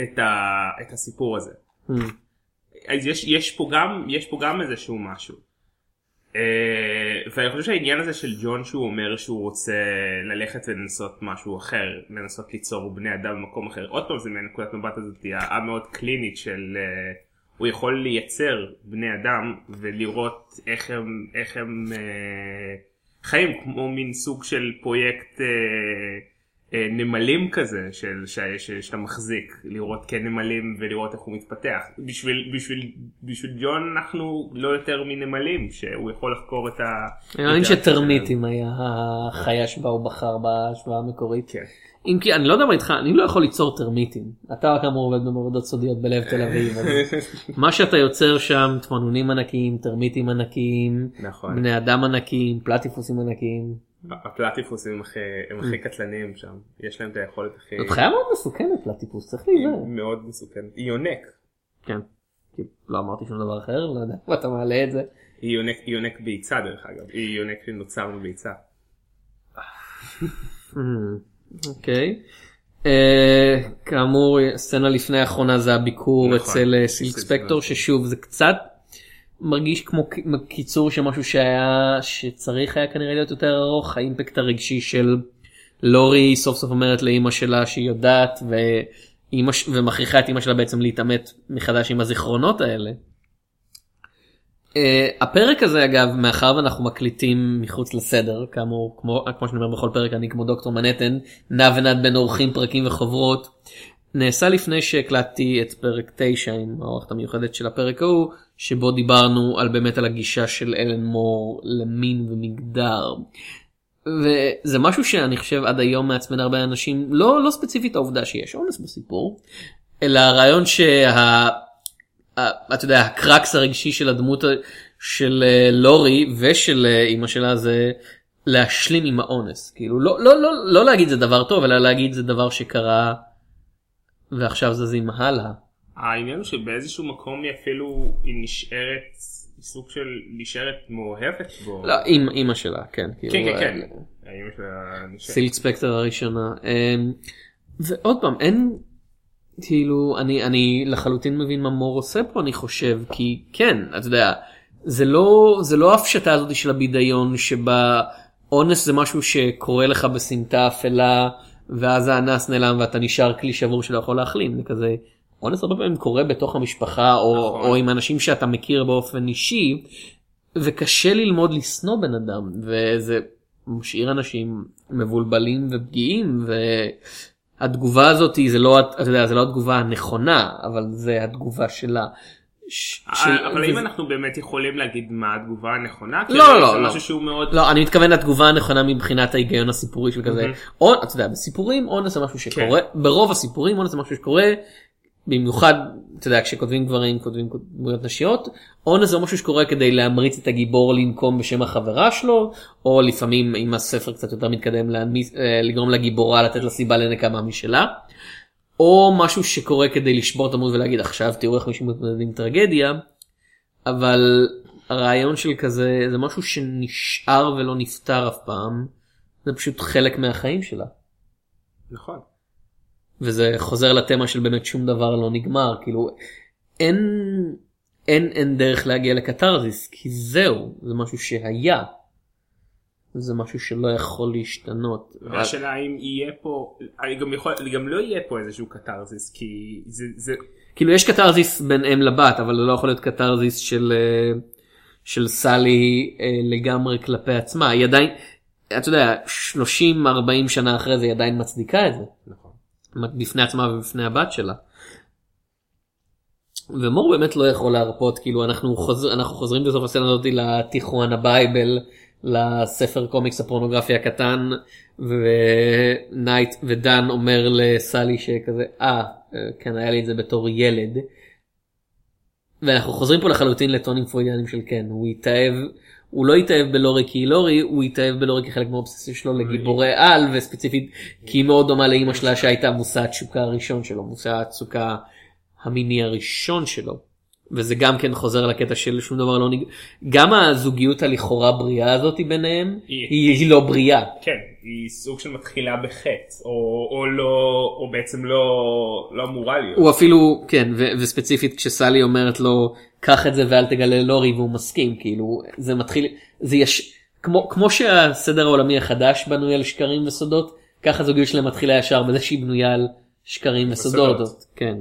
את, ה, את הסיפור הזה. Mm. אז יש, יש פה גם יש פה גם איזשהו משהו. Uh, ואני חושב שהעניין הזה של ג'ון שהוא אומר שהוא רוצה ללכת ולנסות משהו אחר לנסות ליצור בני אדם במקום אחר עוד פעם זה מנקודת מבט הזאת המאוד קלינית של uh, הוא יכול לייצר בני אדם ולראות איך הם איך הם uh, חיים כמו מין סוג של פרויקט אה, נמלים כזה של ש- ש- שאתה מחזיק לראות כנמלים ולראות איך הוא מתפתח בשביל בשביל בשביל ג'ון אנחנו לא יותר מנמלים שהוא יכול לחקור את ה... אני מאמין שטרמיטים היה החיה שבה הוא בחר בהשוואה המקורית. כן. אם כי אני לא יודע מה איתך אני לא יכול ליצור טרמיטים. אתה כאמור עובד במעבדות סודיות בלב תל אביב. מה שאתה יוצר שם תמנונים ענקיים טרמיטים ענקיים נכון. בני אדם ענקיים פלטיפוסים ענקיים. הפלטיפוסים הם הכי- קטלניים שם יש להם את היכולת הכי זאת חיה מאוד מסוכנת פלטיפוס צריך להיזהר. מאוד מסוכנת היא יונק כן. לא אמרתי שום דבר אחר לא יודע ואתה מעלה את זה. היא יונק היא ביצה דרך אגב היא יונק שנוצר מביצה. אוקיי. אה, כאמור סצנה לפני האחרונה זה הביקור נכון. אצל אה, סילק ספקטור. ששוב זה קצת מרגיש כמו קיצור של משהו שהיה שצריך היה כנראה להיות יותר ארוך האימפקט הרגשי של לורי סוף סוף אומרת לאימא שלה שהיא יודעת ואימא ומכריחה את אימא שלה בעצם להתעמת מחדש עם הזיכרונות האלה. Uh, הפרק הזה אגב מאחר ואנחנו מקליטים מחוץ לסדר כאמור כמו כמו שאני אומר בכל פרק אני כמו דוקטור מנהטן נע ונד בין אורחים פרקים וחוברות נעשה לפני שהקלטתי את פרק 9 עם האורחת המיוחדת של הפרק ההוא שבו דיברנו על באמת על הגישה של אלן מור למין ומגדר. וזה משהו שאני חושב עד היום מעצבן הרבה אנשים לא לא ספציפית העובדה שיש אונס בסיפור אלא הרעיון שה... ה- אתה יודע הקרקס הרגשי של הדמות של אה, לורי ושל אה, אימא שלה זה להשלים עם האונס כאילו לא לא לא לא להגיד זה דבר טוב אלא להגיד זה דבר שקרה ועכשיו זזים הלאה. העניין הוא שבאיזשהו מקום היא אפילו היא נשארת סוג של נשארת מאוהבת בו. לא, אמא שלה, כן. כאילו, כן כן כן. אה, האמא שלה נשארת. סילק ספקטר הראשונה. אמ, ועוד פעם, אין, כאילו, אני, אני לחלוטין מבין מה מור עושה פה, אני חושב, כי כן, אתה יודע, זה לא, זה לא ההפשטה הזאת של הבידיון שבה אונס זה משהו שקורה לך בסמטה אפלה, ואז האנס נעלם ואתה נשאר כלי שבור שלא יכול להחלים, זה כזה, אונס הרבה פעמים קורה בתוך המשפחה, או, נכון. או עם אנשים שאתה מכיר באופן אישי, וקשה ללמוד לשנוא בן אדם, וזה משאיר אנשים מבולבלים ופגיעים, והתגובה הזאת זה לא, יודע, זה לא התגובה הנכונה, אבל זה התגובה שלה. אה, אבל האם וזה- אנחנו באמת יכולים להגיד מה התגובה הנכונה? לא, לא, זה לא. משהו שהוא מאוד... לא, אני מתכוון לתגובה הנכונה מבחינת ההיגיון הסיפורי של כזה. או, אתה יודע, בסיפורים אונס זה משהו שקורה, ברוב הסיפורים אונס זה משהו שקורה, במיוחד, אתה יודע, כשכותבים גברים, כותבים דמויות נשיות, אונס זה משהו שקורה כדי להמריץ את הגיבור לנקום בשם החברה שלו, או לפעמים אם הספר קצת יותר מתקדם אה, לגרום לגיבורה לתת לה סיבה לנקמה משלה. או משהו שקורה כדי לשבור את המוד ולהגיד עכשיו תראו איך מישהו מתמודד עם טרגדיה, אבל הרעיון של כזה זה משהו שנשאר ולא נפתר אף פעם, זה פשוט חלק מהחיים שלה. נכון. וזה חוזר לתמה של באמת שום דבר לא נגמר, כאילו אין, אין, אין דרך להגיע לקתרזיס, כי זהו, זה משהו שהיה. זה משהו שלא יכול להשתנות. והשאלה האם יהיה פה, אני גם יכול, גם לא יהיה פה איזשהו קתרזיס, כי זה, זה, כאילו יש קתרזיס בין אם לבת אבל זה לא יכול להיות קתרזיס של אה, של סלי אה, לגמרי כלפי עצמה היא עדיין אתה יודע 30 40 שנה אחרי זה היא עדיין מצדיקה את זה נכון. בפני עצמה ובפני הבת שלה. ומור באמת לא יכול להרפות כאילו אנחנו חוזר, אנחנו חוזרים בסוף הסצנה הזאת ל Tijuana Bible לספר קומיקס הפורנוגרפי הקטן ונייט ודן אומר לסלי שכזה אה כן היה לי את זה בתור ילד. ואנחנו חוזרים פה לחלוטין לטונים פרוידיאנים של כן הוא התאהב הוא לא התאהב בלורי כי היא לורי הוא התאהב בלורי כחלק מהאובססיה שלו לגיבורי על וספציפית כי היא מאוד דומה לאימא שלה שהייתה מושא התשוקה הראשון שלו מושא התשוקה המיני הראשון שלו. וזה גם כן חוזר לקטע של שום דבר לא נג... גם הזוגיות הלכאורה בריאה הזאת ביניהם היא- היא, היא לא בריאה. כן, היא סוג של מתחילה בחטא, או, או לא, או בעצם לא, לא אמורה להיות. הוא אפילו כן ו- וספציפית כשסלי אומרת לו קח את זה ואל תגלה לורי והוא מסכים כאילו זה מתחיל זה יש כמו כמו שהסדר העולמי החדש בנוי על שקרים וסודות ככה הזוגיות שלהם מתחילה ישר בזה שהיא בנויה על שקרים וסודות וסודות. כן.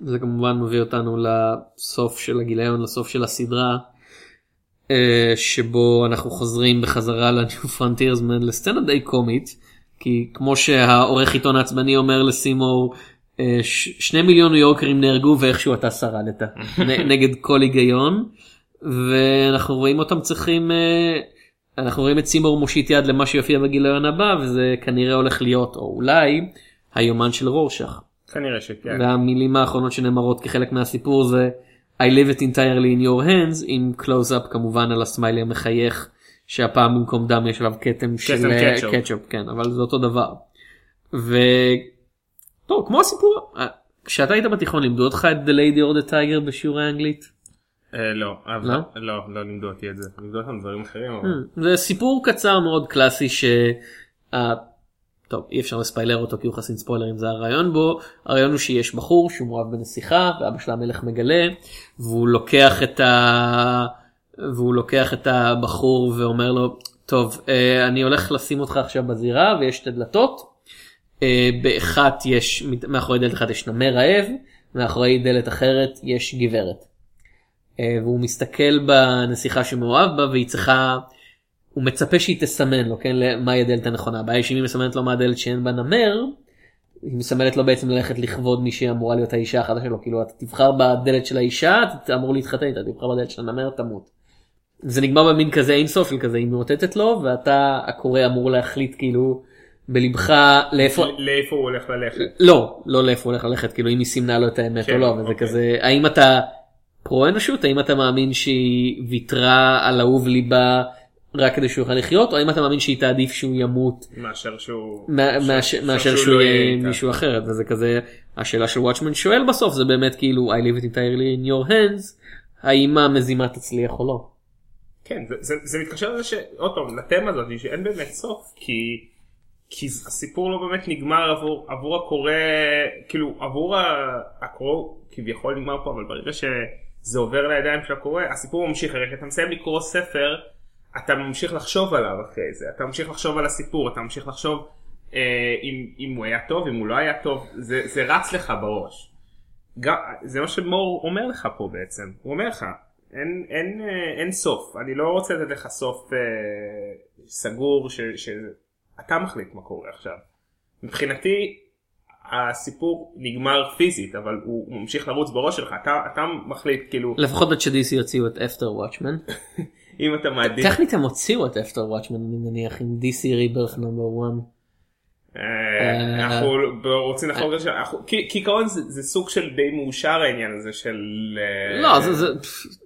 זה כמובן מביא אותנו לסוף של הגיליון לסוף של הסדרה אה, שבו אנחנו חוזרים בחזרה לניו פרונטירסמן לסצנה די קומית כי כמו שהעורך עיתון העצבני אומר לסימור אה, שני מיליון ניו יורקרים נהרגו ואיכשהו אתה שרדת נגד כל היגיון ואנחנו רואים אותם צריכים אה, אנחנו רואים את סימור מושיט יד למה שיופיע בגיליון הבא וזה כנראה הולך להיות או אולי היומן של רורשך. כנראה שכן. והמילים האחרונות שנאמרות כחלק מהסיפור זה I live it entirely in your hands עם close-up כמובן על הסמיילי המחייך שהפעם במקום דם יש עליו כתם של אה, קטשופ. קטשופ כן אבל זה אותו דבר. ו... טוב כמו הסיפור אה, כשאתה היית בתיכון לימדו אותך את The Lady or the Tiger בשיעורי אנגלית. אה, לא, לא? לא, לא לימדו אותי את זה. לימדו אותנו דברים אחרים. Hmm, זה סיפור קצר מאוד קלאסי. טוב אי אפשר לספיילר אותו כי הוא חסין ספוילרים זה הרעיון בו הרעיון הוא שיש בחור שהוא מאוהב בנסיכה ואבא של המלך מגלה והוא לוקח את ה... והוא לוקח את הבחור ואומר לו טוב אה, אני הולך לשים אותך עכשיו בזירה ויש שתי דלתות. אה, באחת יש מאחורי דלת אחת יש נמר רעב מאחורי דלת אחרת יש גברת. אה, והוא מסתכל בנסיכה שמאוהב בה והיא צריכה הוא מצפה שהיא תסמן לו כן מהי הדלת הנכונה הבעיה שאם היא מסמנת לו מה הדלת שאין בה נמר היא מסמלת לו בעצם ללכת לכבוד מי שאמורה להיות האישה החדשה שלו כאילו אתה תבחר בדלת של האישה אתה אמור להתחתן איתה תבחר בדלת של הנמר תמות. זה נגמר במין כזה אינסוף כזה היא מאותתת לו ואתה הקורא אמור להחליט כאילו בלבך לאיפה לאיפה הוא הולך ללכת? לא לא לאיפה הוא הולך ללכת כאילו אם היא סימנה לו את האמת כן, או לא וזה אוקיי. כזה האם אתה פרו אנושות האם אתה מאמין שהיא ויתרה על אהוב ליבה רק כדי שהוא יוכל לחיות או האם אתה מאמין שהיא תעדיף שהוא ימות מאשר שהוא... מה- ש- מאשר שהוא לא יהיה. מישהו אחרת וזה כזה השאלה של וואטשמן שואל בסוף זה באמת כאילו I live it entirely in your hands האם המזימה תצליח או לא. כן, זה, זה, זה מתקשר לזה שעוד פעם, לתמה הזאת שאין באמת סוף, כי, כי הסיפור לא באמת נגמר עבור, עבור הקורא, כאילו עבור הקורא כביכול נגמר פה, אבל ברגע שזה עובר לידיים של הקורא, הסיפור ממשיך, הרי כשאתה מסיים לקרוא ספר, אתה ממשיך לחשוב עליו אחרי זה, אתה ממשיך לחשוב על הסיפור, אתה ממשיך לחשוב אה, אם, אם הוא היה טוב, אם הוא לא היה טוב, זה, זה רץ לך בראש. גם, זה מה שמור אומר לך פה בעצם, הוא אומר לך, אין, אין, אה, אין סוף, אני לא רוצה לתת לך סוף אה, סגור שאתה מחליט מה קורה עכשיו. מבחינתי הסיפור נגמר פיזית אבל הוא ממשיך לרוץ בראש שלך אתה אתה מחליט כאילו לפחות עד שדיסי יוציאו את אפטר וואטשמן. אם אתה מעדיף. טכנית הם הוציאו את אפטר וואטשמן אני מניח עם דיסי ריברף נאמבר 1. אה, אנחנו רוצים לחלוק על זה, כעיקרון זה סוג של די מאושר העניין הזה של... אה, לא,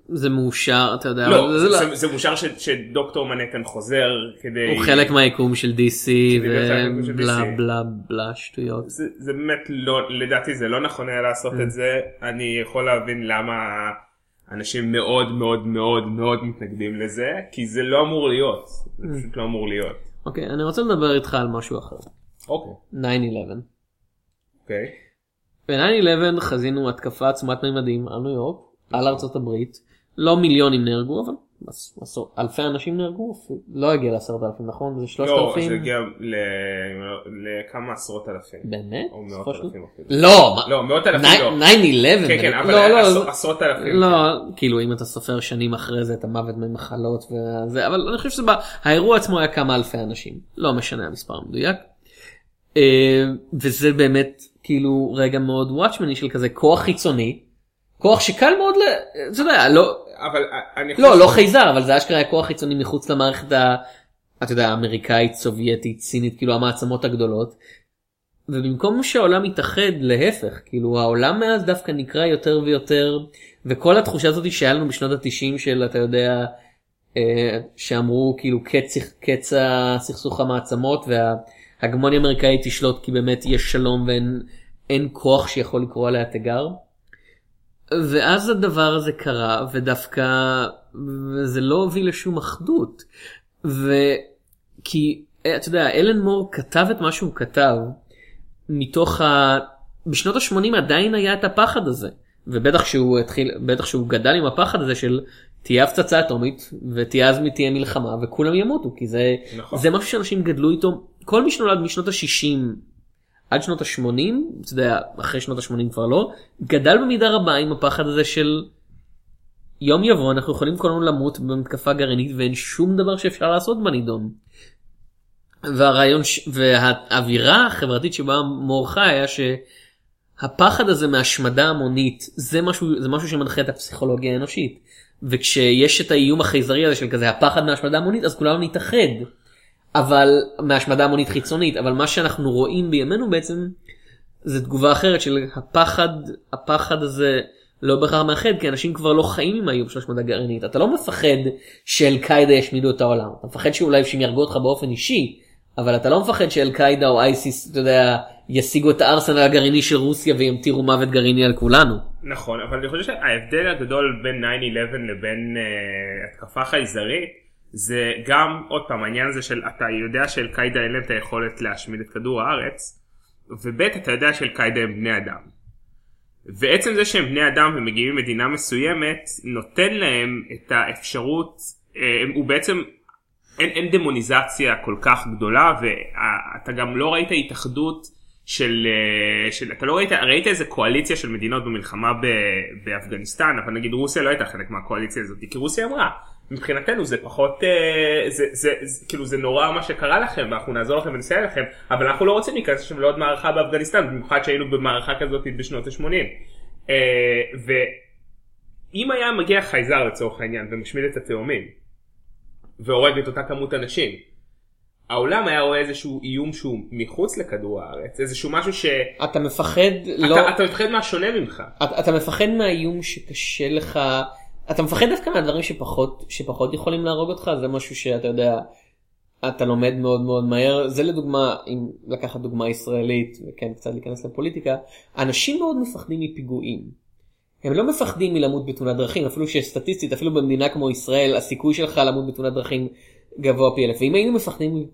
זה מאושר, אתה יודע. לא, זה מאושר שדוקטור מנהטן חוזר כדי... הוא חלק מהיקום של DC ובלה בלה בלה שטויות. זה באמת לא, לדעתי זה לא נכון היה לעשות את זה, אני יכול להבין למה אנשים מאוד מאוד מאוד מאוד מתנגדים לזה, כי זה לא אמור להיות, זה פשוט לא אמור להיות. אוקיי, אני רוצה לדבר איתך על משהו אחר. אוקיי. 9-11. אוקיי. ב-9-11 חזינו התקפה עצמת מימדים על ניו יורק, על ארצות הברית, לא מיליונים נהרגו אבל אלפי אנשים נהרגו, לא הגיע לעשרת אלפים נכון? זה שלושת לא, אלפים? לא, זה הגיע לכמה עשרות אלפים. באמת? או מאות אלפים אפילו. לא, לא, מאות אלפים לא. 9-11. כן, כן, אבל לא, לא, עשרות אלפים. לא, כאילו אם אתה סופר שנים אחרי זה את המוות ממחלות וזה, אבל אני חושב שהאירוע עצמו היה כמה אלפי אנשים, לא משנה המספר המדויק. אה, וזה באמת כאילו רגע מאוד וואטשמני של כזה כוח חיצוני כוח שקל מאוד ל... אתה יודע, לא, אבל אני לא, לא חייזר, אבל זה אשכרה כוח חיצוני מחוץ למערכת ה... אתה יודע, האמריקאית, סובייטית, סינית, כאילו המעצמות הגדולות. ובמקום שהעולם יתאחד, להפך, כאילו העולם מאז דווקא נקרא יותר ויותר, וכל התחושה הזאת שהיה לנו בשנות התשעים של, אתה יודע, אה, שאמרו כאילו קץ, קץ הסכסוך המעצמות וההגמוניה האמריקאית תשלוט כי באמת יש שלום ואין כוח שיכול לקרוא עליה תיגר. ואז הדבר הזה קרה ודווקא זה לא הוביל לשום אחדות. וכי אתה יודע אלן מור כתב את מה שהוא כתב מתוך ה... בשנות ה-80 עדיין היה את הפחד הזה ובטח שהוא התחיל בטח שהוא גדל עם הפחד הזה של תהיה הפצצה אטומית ותהיה אז תהיה מלחמה וכולם ימותו כי זה נכון. זה משהו שאנשים גדלו איתו כל מי שנולד משנות ה-60 עד שנות ה-80, אתה יודע, אחרי שנות ה-80 כבר לא, גדל במידה רבה עם הפחד הזה של יום יבוא אנחנו יכולים כולנו למות במתקפה גרעינית ואין שום דבר שאפשר לעשות בנידון. והרעיון ש... והאווירה החברתית שבה מור חי היה שהפחד הזה מהשמדה המונית זה משהו זה משהו שמנחה את הפסיכולוגיה האנושית וכשיש את האיום החייזרי הזה של כזה הפחד מהשמדה המונית אז כולנו נתאחד. אבל מהשמדה המונית חיצונית אבל מה שאנחנו רואים בימינו בעצם זה תגובה אחרת של הפחד הפחד הזה לא בהכרח מאחד כי אנשים כבר לא חיים עם האיום של השמדה גרעינית אתה לא מפחד שאל קאידה ישמידו את העולם אתה מפחד שאולי שהם יהרגו אותך באופן אישי אבל אתה לא מפחד שאל קאידה או אייסיס אתה יודע ישיגו את הארסנל הגרעיני של רוסיה וימטירו מוות גרעיני על כולנו. נכון אבל אני חושב שההבדל הגדול בין 9-11 לבין uh, התקפה חייזרית זה גם עוד פעם העניין הזה של אתה יודע שאל קאידה אין להם את היכולת להשמיד את כדור הארץ וב' אתה יודע שאל קאידה הם בני אדם. ועצם זה שהם בני אדם ומגיעים ממדינה מסוימת נותן להם את האפשרות אה, הוא בעצם אין, אין דמוניזציה כל כך גדולה ואתה גם לא ראית התאחדות של, אה, של אתה לא ראית ראית איזה קואליציה של מדינות במלחמה באפגניסטן אבל נגיד רוסיה לא הייתה חלק מהקואליציה הזאת כי רוסיה אמרה מבחינתנו זה פחות אה, זה, זה, זה כאילו זה נורא מה שקרה לכם ואנחנו נעזור לכם ונסייע לכם אבל אנחנו לא רוצים להיכנס עכשיו לעוד מערכה באפגניסטן במיוחד שהיינו במערכה כזאת בשנות ה-80 אה, ואם היה מגיע חייזר לצורך העניין ומשמיד את התאומים והורג את אותה כמות אנשים העולם היה רואה איזשהו איום שהוא מחוץ לכדור הארץ איזשהו משהו ש... אתה מפחד אתה, לא... אתה מפחד מהשונה ממך. אתה, אתה מפחד מהאיום שקשה לך אתה מפחד דווקא מהדברים שפחות שפחות יכולים להרוג אותך זה משהו שאתה יודע אתה לומד מאוד מאוד מהר זה לדוגמה אם לקחת דוגמה ישראלית וכן קצת להיכנס לפוליטיקה אנשים מאוד מפחדים מפיגועים. הם לא מפחדים מלמות בתאונת דרכים אפילו שסטטיסטית אפילו במדינה כמו ישראל הסיכוי שלך למות בתאונת דרכים גבוה פי אלף ואם היינו מפחדים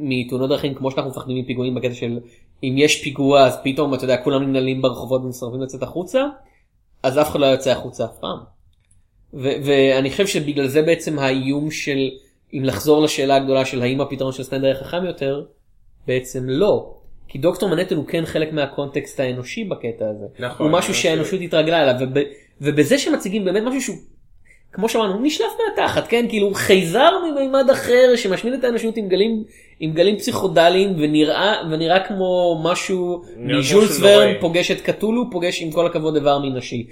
מתאונות דרכים כמו שאנחנו מפחדים מפיגועים בקטע של אם יש פיגוע אז פתאום אתה יודע כולם ננעלים ברחובות ומסרבים לצאת החוצה אז אף אחד לא יוצא החוצה אף פעם. ואני חושב שבגלל זה בעצם האיום של אם לחזור לשאלה הגדולה של האם הפתרון של סטנדר חכם יותר בעצם לא. כי דוקטור מנהטן הוא כן חלק מהקונטקסט האנושי בקטע הזה. נכון. הוא משהו שהאנושות התרגלה אליו וב, ובזה שמציגים באמת משהו שהוא כמו שאמרנו נשלף מהתחת כן כאילו חייזר ממימד אחר שמשמיד את האנושות עם גלים עם גלים פסיכודליים ונראה ונראה כמו משהו מז'ולס ורן פוגש את קטולו פוגש עם כל הכבוד איבר מנשי.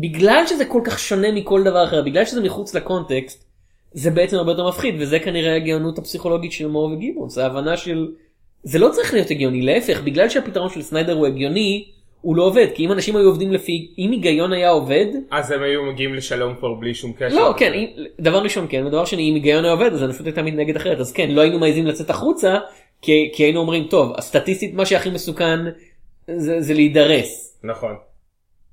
בגלל שזה כל כך שונה מכל דבר אחר בגלל שזה מחוץ לקונטקסט זה בעצם הרבה יותר מפחיד וזה כנראה הגאונות הפסיכולוגית של מור וגיבונס ההבנה של זה לא צריך להיות הגיוני להפך בגלל שהפתרון של סניידר הוא הגיוני הוא לא עובד. כי אם אנשים היו עובדים לפי אם היגיון היה עובד אז הם היו מגיעים לשלום כבר בלי שום קשר. לא כן דבר ראשון כן ודבר שני אם היגיון היה עובד אז האנושות הייתה מתנגד אחרת. אז כן לא היינו מעזים לצאת החוצה כי, כי היינו אומרים טוב הסטטיסטית מה שהכי מסוכן זה, זה להידרס. נכון.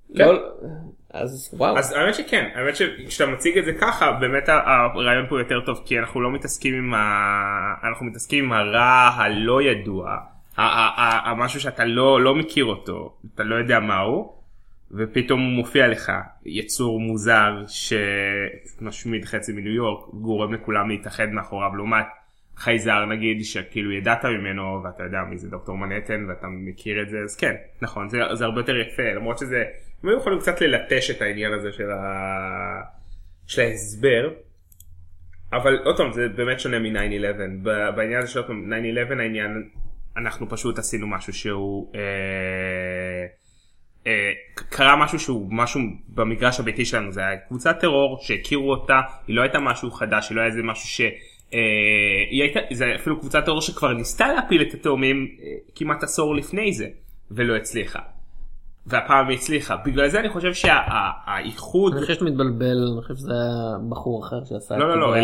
לא, כן. אז וואו. אז האמת שכן, האמת שכשאתה מציג את זה ככה באמת הרעיון פה יותר טוב כי אנחנו לא מתעסקים עם ה... אנחנו מתעסקים עם הרע הלא ידוע, המשהו שאתה לא, לא מכיר אותו, אתה לא יודע מהו, ופתאום הוא מופיע לך יצור מוזר שמשמיד חצי מניו יורק, גורם לכולם להתאחד מאחוריו לעומת חייזר נגיד שכאילו ידעת ממנו ואתה יודע מי זה דוקטור מנהטן ואתה מכיר את זה אז כן נכון זה, זה הרבה יותר יפה למרות שזה הם היו יכולים קצת ללטש את העניין הזה של, ה... של ההסבר. אבל עוד פעם זה באמת שונה מ-9-11 בעניין הזה של 9-11 העניין אנחנו פשוט עשינו משהו שהוא אה, אה, קרה משהו שהוא משהו במגרש הביתי שלנו זה היה קבוצת טרור שהכירו אותה היא לא הייתה משהו חדש היא לא היה איזה משהו ש... אה, היא הייתה זה אפילו קבוצת טרור שכבר ניסתה להפיל את התאומים אה, כמעט עשור לפני זה ולא הצליחה. והפעם היא הצליחה. בגלל זה אני חושב שהאיחוד אני חושב שאתה מתבלבל אני חושב שזה בחור אחר שעשה לא לא לא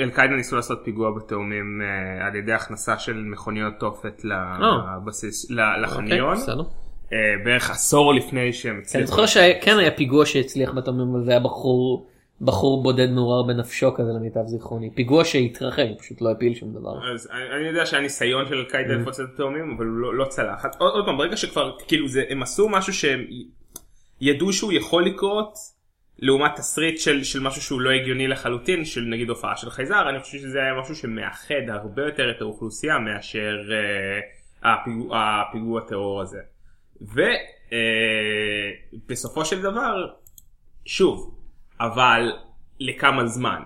אל-קאידה ניסו לעשות פיגוע בתאומים uh, על ידי הכנסה של מכוניות תופת לבסיס לחניון. uh, בערך עשור לפני שהם הצליחו. אני זוכר שכן היה פיגוע שהצליח בתאומים וזה היה בחור בחור בודד מעורר בנפשו כזה למיטב זיכרוני פיגוע שהתרחב פשוט לא הפיל שום דבר. אז אני יודע שהיה ניסיון של קיידה mm. לפוצץ את התאומים אבל הוא לא, לא צלח. עוד, עוד פעם ברגע שכבר כאילו זה הם עשו משהו שהם ידעו שהוא יכול לקרות לעומת תסריט של, של משהו שהוא לא הגיוני לחלוטין של נגיד הופעה של חייזר אני חושב שזה היה משהו שמאחד הרבה יותר את האוכלוסייה מאשר uh, הפיגוע, הפיגוע הטרור הזה. ובסופו אה, של דבר שוב אבל לכמה זמן.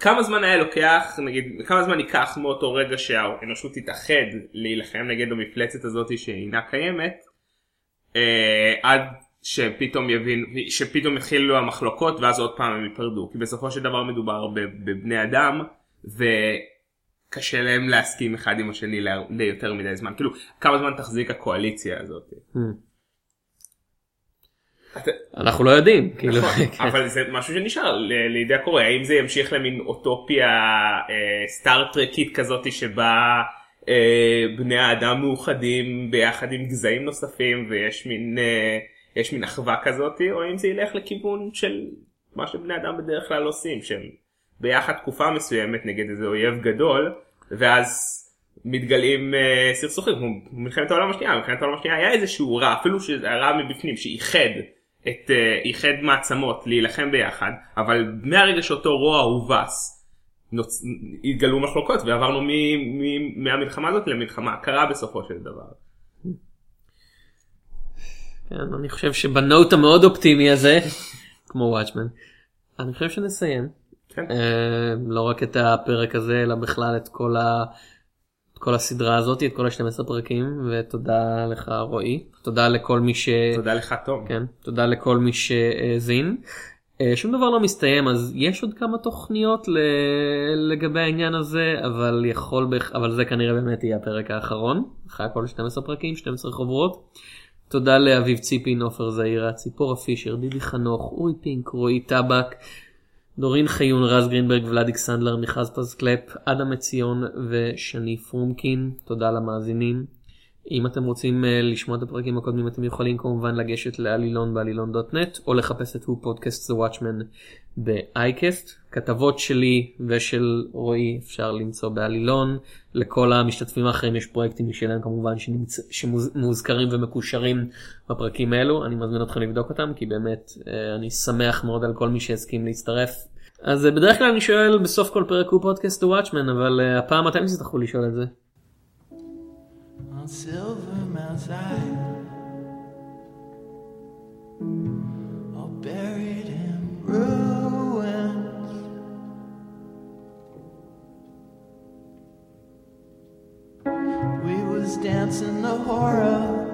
כמה זמן היה לוקח, נגיד, כמה זמן ייקח מאותו רגע שהאנושות תתאחד להילחם נגד המפלצת הזאת שאינה קיימת, אה, עד שפתאום יבין, שפתאום יתחילו המחלוקות ואז עוד פעם הם ייפרדו, כי בסופו של דבר מדובר בבני אדם וקשה להם להסכים אחד עם השני ליותר מדי זמן, כאילו כמה זמן תחזיק הקואליציה הזאת. Hmm. אנחנו לא יודעים כאילו נכון. אבל זה משהו שנשאר לידי הקורא האם זה ימשיך למין אוטופיה אה, סטארטרקית כזאת שבה אה, בני האדם מאוחדים ביחד עם גזעים נוספים ויש מין אה, יש מין אחווה כזאת או אם זה ילך לכיוון של מה שבני אדם בדרך כלל עושים שהם ביחד תקופה מסוימת נגד איזה אויב גדול ואז מתגלים uh, סכסוכים כמו מלחמת העולם השנייה מלחמת העולם השנייה היה איזשהו רע אפילו שזה רע מבפנים שאיחד את אה, איחד מעצמות להילחם ביחד אבל מהרגע שאותו רוע הובס נוצ... התגלו מחלוקות ועברנו מ... מ... מהמלחמה הזאת למלחמה קרה בסופו של דבר. כן, אני חושב שבנוט המאוד אופטימי הזה כמו וואטשמן אני חושב שנסיים כן. uh, לא רק את הפרק הזה אלא בכלל את כל ה... את כל הסדרה הזאת את כל ה-12 פרקים ותודה לך רועי תודה לכל מי ש... תודה לך תום. כן, תודה לכל מי שהאזין. אה, שום דבר לא מסתיים אז יש עוד כמה תוכניות ל... לגבי העניין הזה אבל יכול. אבל זה כנראה באמת יהיה הפרק האחרון אחרי הכל 12 פרקים 12 חוברות. תודה לאביב ציפין עופר זעירה ציפורה פישר דידי חנוך אורי פינק רועי טבק. דורין חיון, רז גרינברג, ולדיק סנדלר, מיכז פזקלפ, אדם עציון ושני פרומקין, תודה למאזינים. אם אתם רוצים uh, לשמוע את הפרקים הקודמים אתם יכולים כמובן לגשת לעלילון בעלילון.נט או לחפש את הוא פודקאסט The Watchman ב-iCast. כתבות שלי ושל רועי אפשר למצוא בעלילון. לכל המשתתפים האחרים יש פרויקטים משלהם כמובן שנמצ... שמוזכרים ומקושרים בפרקים האלו. אני מזמין אתכם לבדוק אותם כי באמת uh, אני שמח מאוד על כל מי שהסכים להצטרף. אז uh, בדרך כלל אני שואל בסוף כל פרק הוא פודקאסט The Watchman אבל הפעם אתם תצטרכו לשאול את זה. Silver Zion, all buried in ruins. We was dancing the horror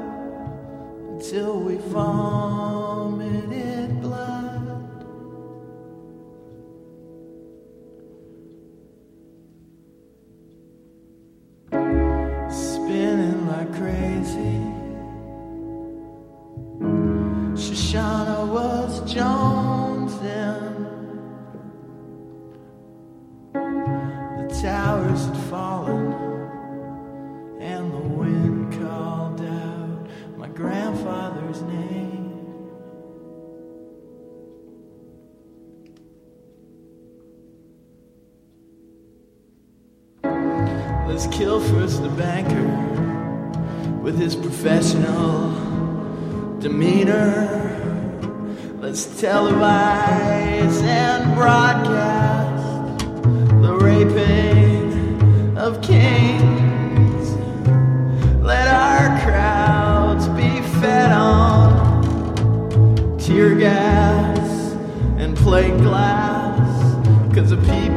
until we vomited The towers had fallen, and the wind called out my grandfather's name. Let's kill first the banker with his professional demeanor. Let's televise and broadcast the of kings. Let our crowds be fed on tear gas and plate glass. Cause the people